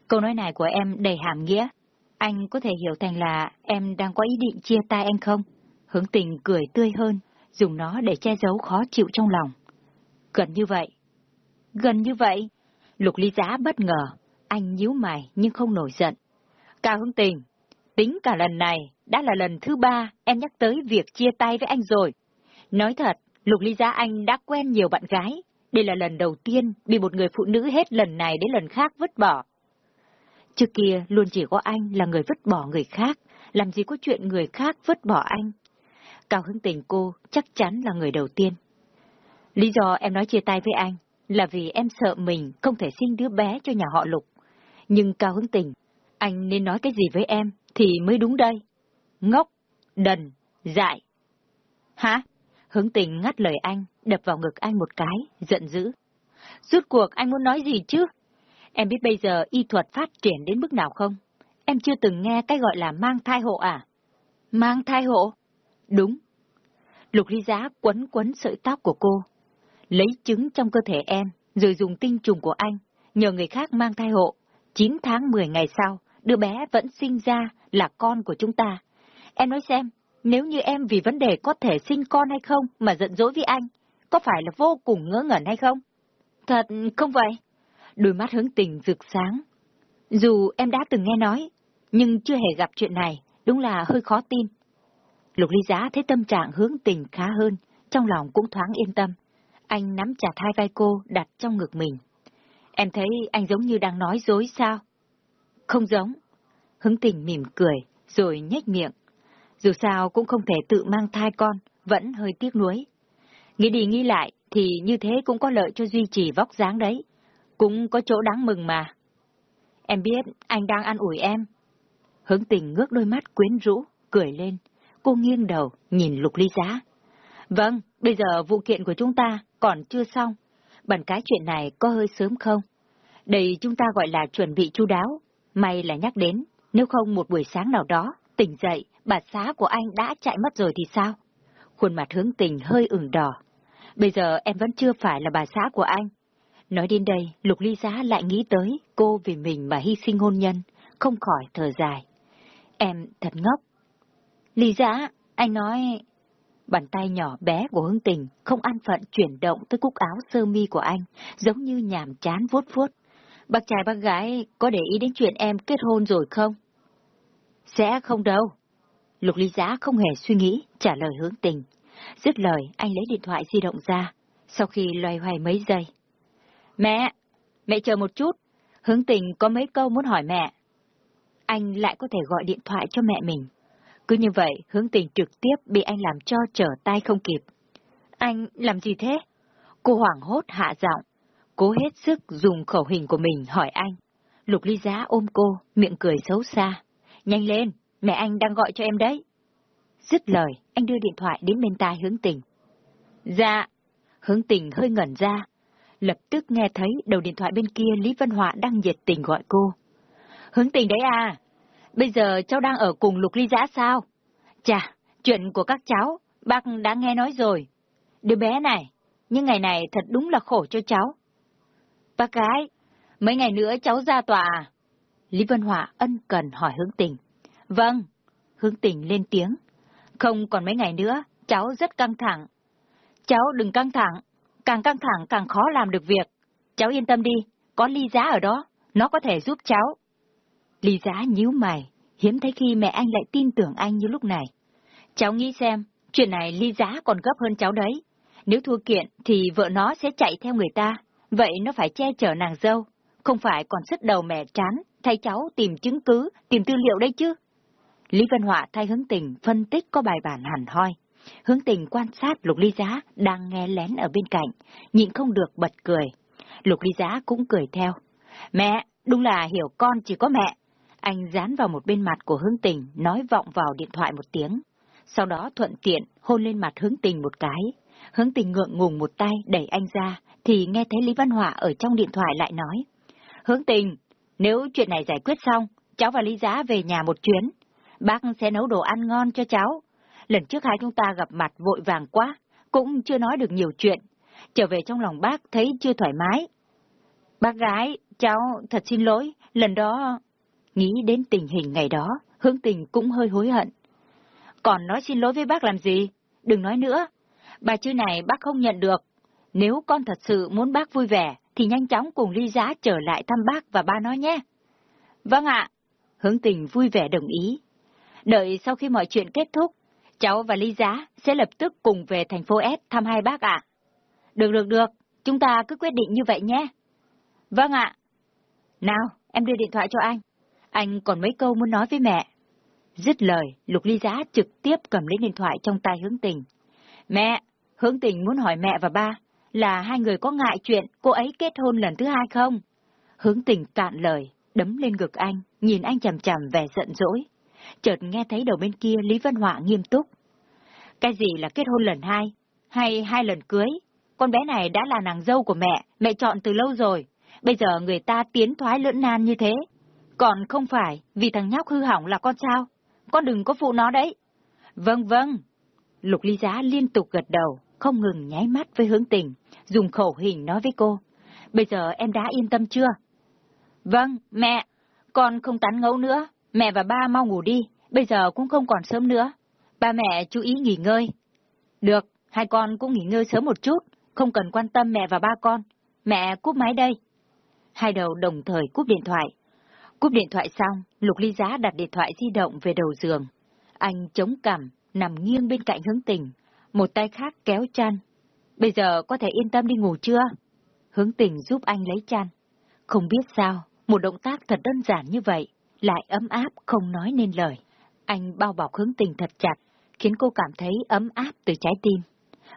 A: Câu nói này của em đầy hàm nghĩa. Anh có thể hiểu thành là em đang có ý định chia tay anh không? Hướng tình cười tươi hơn, dùng nó để che giấu khó chịu trong lòng. Gần như vậy. Gần như vậy. Lục ly giá bất ngờ. Anh nhíu mày nhưng không nổi giận. Cao Hướng Tình, tính cả lần này đã là lần thứ ba em nhắc tới việc chia tay với anh rồi. Nói thật, Lục Ly Giá Anh đã quen nhiều bạn gái. Đây là lần đầu tiên bị một người phụ nữ hết lần này đến lần khác vứt bỏ. Trước kia luôn chỉ có anh là người vứt bỏ người khác, làm gì có chuyện người khác vứt bỏ anh. Cao Hưng Tình cô chắc chắn là người đầu tiên. Lý do em nói chia tay với anh là vì em sợ mình không thể sinh đứa bé cho nhà họ Lục. Nhưng Cao Hưng Tình, anh nên nói cái gì với em thì mới đúng đây. Ngốc, đần, dại. Hả? hứng tình ngắt lời anh, đập vào ngực anh một cái, giận dữ. Rút cuộc anh muốn nói gì chứ? Em biết bây giờ y thuật phát triển đến mức nào không? Em chưa từng nghe cái gọi là mang thai hộ à? Mang thai hộ? Đúng. Lục ly giá quấn quấn sợi tóc của cô. Lấy trứng trong cơ thể em, rồi dùng tinh trùng của anh, nhờ người khác mang thai hộ. 9 tháng 10 ngày sau, đứa bé vẫn sinh ra là con của chúng ta. Em nói xem, nếu như em vì vấn đề có thể sinh con hay không mà giận dỗi với anh, có phải là vô cùng ngớ ngẩn hay không? Thật không vậy. Đôi mắt hướng tình rực sáng. Dù em đã từng nghe nói, nhưng chưa hề gặp chuyện này, đúng là hơi khó tin. Lục ly giá thấy tâm trạng hướng tình khá hơn, trong lòng cũng thoáng yên tâm. Anh nắm chặt hai vai cô đặt trong ngực mình. Em thấy anh giống như đang nói dối sao? Không giống. Hứng tình mỉm cười, rồi nhếch miệng. Dù sao cũng không thể tự mang thai con, vẫn hơi tiếc nuối. Nghĩ đi nghĩ lại thì như thế cũng có lợi cho duy trì vóc dáng đấy. Cũng có chỗ đáng mừng mà. Em biết anh đang ăn ủi em. Hướng tình ngước đôi mắt quyến rũ, cười lên. Cô nghiêng đầu, nhìn lục ly giá. Vâng, bây giờ vụ kiện của chúng ta còn chưa xong. bản cái chuyện này có hơi sớm không? Đây chúng ta gọi là chuẩn bị chu đáo. May là nhắc đến, nếu không một buổi sáng nào đó, tỉnh dậy, bà xã của anh đã chạy mất rồi thì sao? Khuôn mặt hướng tình hơi ửng đỏ. Bây giờ em vẫn chưa phải là bà xã của anh. Nói đến đây, Lục Ly Giá lại nghĩ tới cô vì mình mà hy sinh hôn nhân, không khỏi thở dài. Em thật ngốc. Ly Giá, anh nói... Bàn tay nhỏ bé của hướng tình không an phận chuyển động tới cúc áo sơ mi của anh, giống như nhàm chán vuốt vuốt. Bác trai bác gái có để ý đến chuyện em kết hôn rồi không? Sẽ không đâu. Lục ly giá không hề suy nghĩ, trả lời hướng tình. Dứt lời, anh lấy điện thoại di động ra, sau khi loay hoay mấy giây. Mẹ! Mẹ chờ một chút, hướng tình có mấy câu muốn hỏi mẹ. Anh lại có thể gọi điện thoại cho mẹ mình. Cứ như vậy, hướng tình trực tiếp bị anh làm cho trở tay không kịp. Anh làm gì thế? Cô hoảng hốt hạ giọng, cố hết sức dùng khẩu hình của mình hỏi anh. Lục ly giá ôm cô, miệng cười xấu xa. Nhanh lên, mẹ anh đang gọi cho em đấy. Dứt lời, anh đưa điện thoại đến bên tai hướng tình. Dạ, hướng tình hơi ngẩn ra, lập tức nghe thấy đầu điện thoại bên kia Lý Văn Họa đang nhiệt tình gọi cô. Hướng tình đấy à, bây giờ cháu đang ở cùng Lục Ly Giã sao? Chà, chuyện của các cháu, bác đã nghe nói rồi. Đứa bé này, những ngày này thật đúng là khổ cho cháu. Bác gái, mấy ngày nữa cháu ra tòa à? Lý Văn Họa ân cần hỏi hướng tình. Vâng, hướng tình lên tiếng. Không còn mấy ngày nữa, cháu rất căng thẳng. Cháu đừng căng thẳng, càng căng thẳng càng khó làm được việc. Cháu yên tâm đi, có ly giá ở đó, nó có thể giúp cháu. Ly giá nhíu mày, hiếm thấy khi mẹ anh lại tin tưởng anh như lúc này. Cháu nghĩ xem, chuyện này ly giá còn gấp hơn cháu đấy. Nếu thua kiện thì vợ nó sẽ chạy theo người ta, vậy nó phải che chở nàng dâu, không phải còn sức đầu mẹ chán, thay cháu tìm chứng cứ, tìm tư liệu đây chứ. Lý Văn Họa thay hướng tình phân tích có bài bản hẳn hoi. Hướng tình quan sát Lục Ly Giá đang nghe lén ở bên cạnh, nhịn không được bật cười. Lục Ly Giá cũng cười theo. Mẹ, đúng là hiểu con chỉ có mẹ. Anh dán vào một bên mặt của hướng tình, nói vọng vào điện thoại một tiếng. Sau đó thuận tiện hôn lên mặt hướng tình một cái. Hướng tình ngượng ngùng một tay đẩy anh ra, thì nghe thấy Lý Văn Họa ở trong điện thoại lại nói. Hướng tình, nếu chuyện này giải quyết xong, cháu và Lý Giá về nhà một chuyến. Bác sẽ nấu đồ ăn ngon cho cháu. Lần trước hai chúng ta gặp mặt vội vàng quá, cũng chưa nói được nhiều chuyện. Trở về trong lòng bác thấy chưa thoải mái. Bác gái, cháu thật xin lỗi, lần đó... Nghĩ đến tình hình ngày đó, hướng tình cũng hơi hối hận. Còn nói xin lỗi với bác làm gì? Đừng nói nữa. bà chữ này bác không nhận được. Nếu con thật sự muốn bác vui vẻ, thì nhanh chóng cùng ly giá trở lại thăm bác và ba nói nhé. Vâng ạ. Hướng tình vui vẻ đồng ý. Đợi sau khi mọi chuyện kết thúc, cháu và ly giá sẽ lập tức cùng về thành phố S thăm hai bác ạ. Được được được, chúng ta cứ quyết định như vậy nhé. Vâng ạ. Nào, em đưa điện thoại cho anh. Anh còn mấy câu muốn nói với mẹ. Dứt lời, Lục Ly Giá trực tiếp cầm lấy điện thoại trong tay hướng tình. Mẹ, hướng tình muốn hỏi mẹ và ba, là hai người có ngại chuyện cô ấy kết hôn lần thứ hai không? Hướng tình cạn lời, đấm lên ngực anh, nhìn anh chầm chầm vẻ giận dỗi. Chợt nghe thấy đầu bên kia Lý Văn Họa nghiêm túc. Cái gì là kết hôn lần hai? Hay hai lần cưới? Con bé này đã là nàng dâu của mẹ, mẹ chọn từ lâu rồi. Bây giờ người ta tiến thoái lưỡng nan như thế. Còn không phải vì thằng nhóc hư hỏng là con sao? Con đừng có phụ nó đấy. Vâng vâng. Lục ly giá liên tục gật đầu, không ngừng nháy mắt với hướng tình, dùng khẩu hình nói với cô. Bây giờ em đã yên tâm chưa? Vâng, mẹ. Con không tán ngấu nữa. Mẹ và ba mau ngủ đi. Bây giờ cũng không còn sớm nữa. Ba mẹ chú ý nghỉ ngơi. Được, hai con cũng nghỉ ngơi sớm một chút. Không cần quan tâm mẹ và ba con. Mẹ cúp máy đây. Hai đầu đồng thời cúp điện thoại. Cúp điện thoại xong, Lục Ly Giá đặt điện thoại di động về đầu giường. Anh chống cằm, nằm nghiêng bên cạnh hướng tình, một tay khác kéo chăn. Bây giờ có thể yên tâm đi ngủ chưa? Hướng tình giúp anh lấy chăn. Không biết sao, một động tác thật đơn giản như vậy, lại ấm áp không nói nên lời. Anh bao bọc hướng tình thật chặt, khiến cô cảm thấy ấm áp từ trái tim.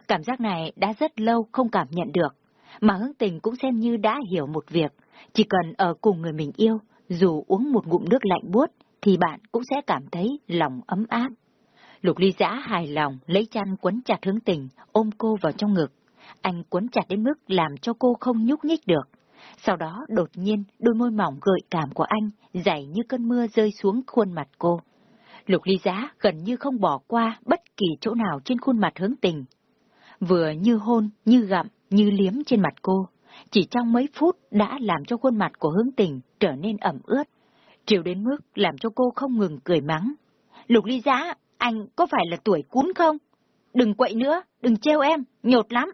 A: Cảm giác này đã rất lâu không cảm nhận được, mà hướng tình cũng xem như đã hiểu một việc. Chỉ cần ở cùng người mình yêu, dù uống một ngụm nước lạnh buốt, thì bạn cũng sẽ cảm thấy lòng ấm áp. Lục ly giã hài lòng, lấy chăn quấn chặt hướng tình, ôm cô vào trong ngực. Anh quấn chặt đến mức làm cho cô không nhúc nhích được. Sau đó, đột nhiên, đôi môi mỏng gợi cảm của anh, dày như cơn mưa rơi xuống khuôn mặt cô. Lục ly giá gần như không bỏ qua bất kỳ chỗ nào trên khuôn mặt hướng tình. Vừa như hôn, như gặm, như liếm trên mặt cô. Chỉ trong mấy phút đã làm cho khuôn mặt của hướng tình trở nên ẩm ướt. Chiều đến mức làm cho cô không ngừng cười mắng. Lục ly giá, anh có phải là tuổi cún không? Đừng quậy nữa, đừng treo em, nhột lắm.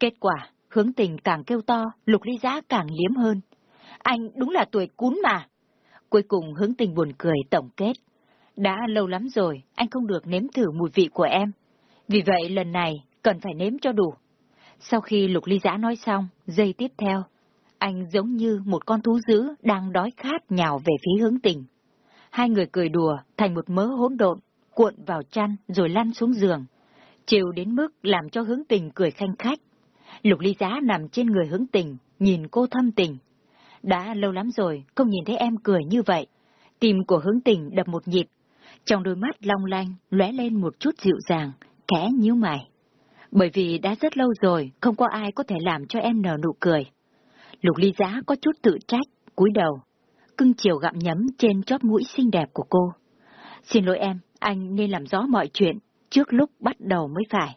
A: Kết quả, hướng tình càng kêu to, lục ly giá càng liếm hơn. Anh đúng là tuổi cún mà. Cuối cùng hướng tình buồn cười tổng kết. Đã lâu lắm rồi, anh không được nếm thử mùi vị của em. Vì vậy lần này, cần phải nếm cho đủ. Sau khi lục ly giã nói xong, giây tiếp theo, anh giống như một con thú dữ đang đói khát nhào về phía hướng tình. Hai người cười đùa thành một mớ hỗn độn, cuộn vào chăn rồi lăn xuống giường. Chiều đến mức làm cho hướng tình cười khanh khách. Lục ly giá nằm trên người hướng tình, nhìn cô thâm tình. Đã lâu lắm rồi, không nhìn thấy em cười như vậy. Tim của hướng tình đập một nhịp. Trong đôi mắt long lanh lóe lên một chút dịu dàng, kẽ nhíu mày. Bởi vì đã rất lâu rồi, không có ai có thể làm cho em nở nụ cười. Lục ly giá có chút tự trách, cúi đầu, cưng chiều gặm nhấm trên chóp mũi xinh đẹp của cô. Xin lỗi em, anh nên làm rõ mọi chuyện trước lúc bắt đầu mới phải.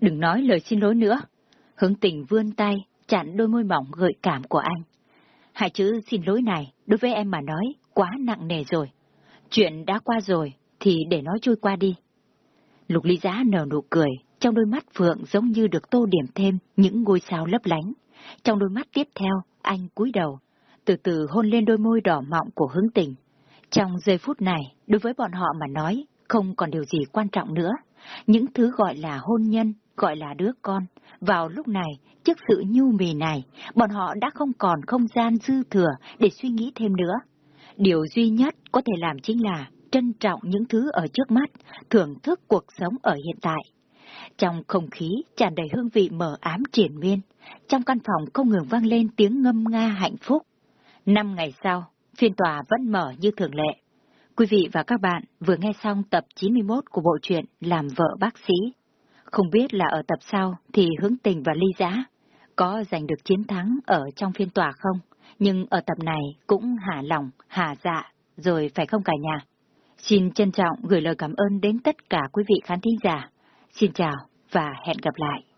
A: Đừng nói lời xin lỗi nữa. Hướng tình vươn tay, chặn đôi môi mỏng gợi cảm của anh. Hai chữ xin lỗi này, đối với em mà nói, quá nặng nề rồi. Chuyện đã qua rồi, thì để nó trôi qua đi. Lục ly giá nở nụ cười, trong đôi mắt Phượng giống như được tô điểm thêm những ngôi sao lấp lánh. Trong đôi mắt tiếp theo, anh cúi đầu, từ từ hôn lên đôi môi đỏ mọng của hướng tình. Trong giây phút này, đối với bọn họ mà nói, không còn điều gì quan trọng nữa. Những thứ gọi là hôn nhân, gọi là đứa con. Vào lúc này, trước sự nhu mì này, bọn họ đã không còn không gian dư thừa để suy nghĩ thêm nữa. Điều duy nhất có thể làm chính là trân trọng những thứ ở trước mắt, thưởng thức cuộc sống ở hiện tại. Trong không khí tràn đầy hương vị mờ ám triển miên, trong căn phòng không ngừng vang lên tiếng ngâm nga hạnh phúc. Năm ngày sau, phiên tòa vẫn mở như thường lệ. Quý vị và các bạn vừa nghe xong tập 91 của bộ truyện Làm vợ bác sĩ. Không biết là ở tập sau thì hướng tình và ly giá có giành được chiến thắng ở trong phiên tòa không? Nhưng ở tập này cũng hà lòng, hà dạ, rồi phải không cả nhà? Xin trân trọng gửi lời cảm ơn đến tất cả quý vị khán thính giả. Xin chào và hẹn gặp lại.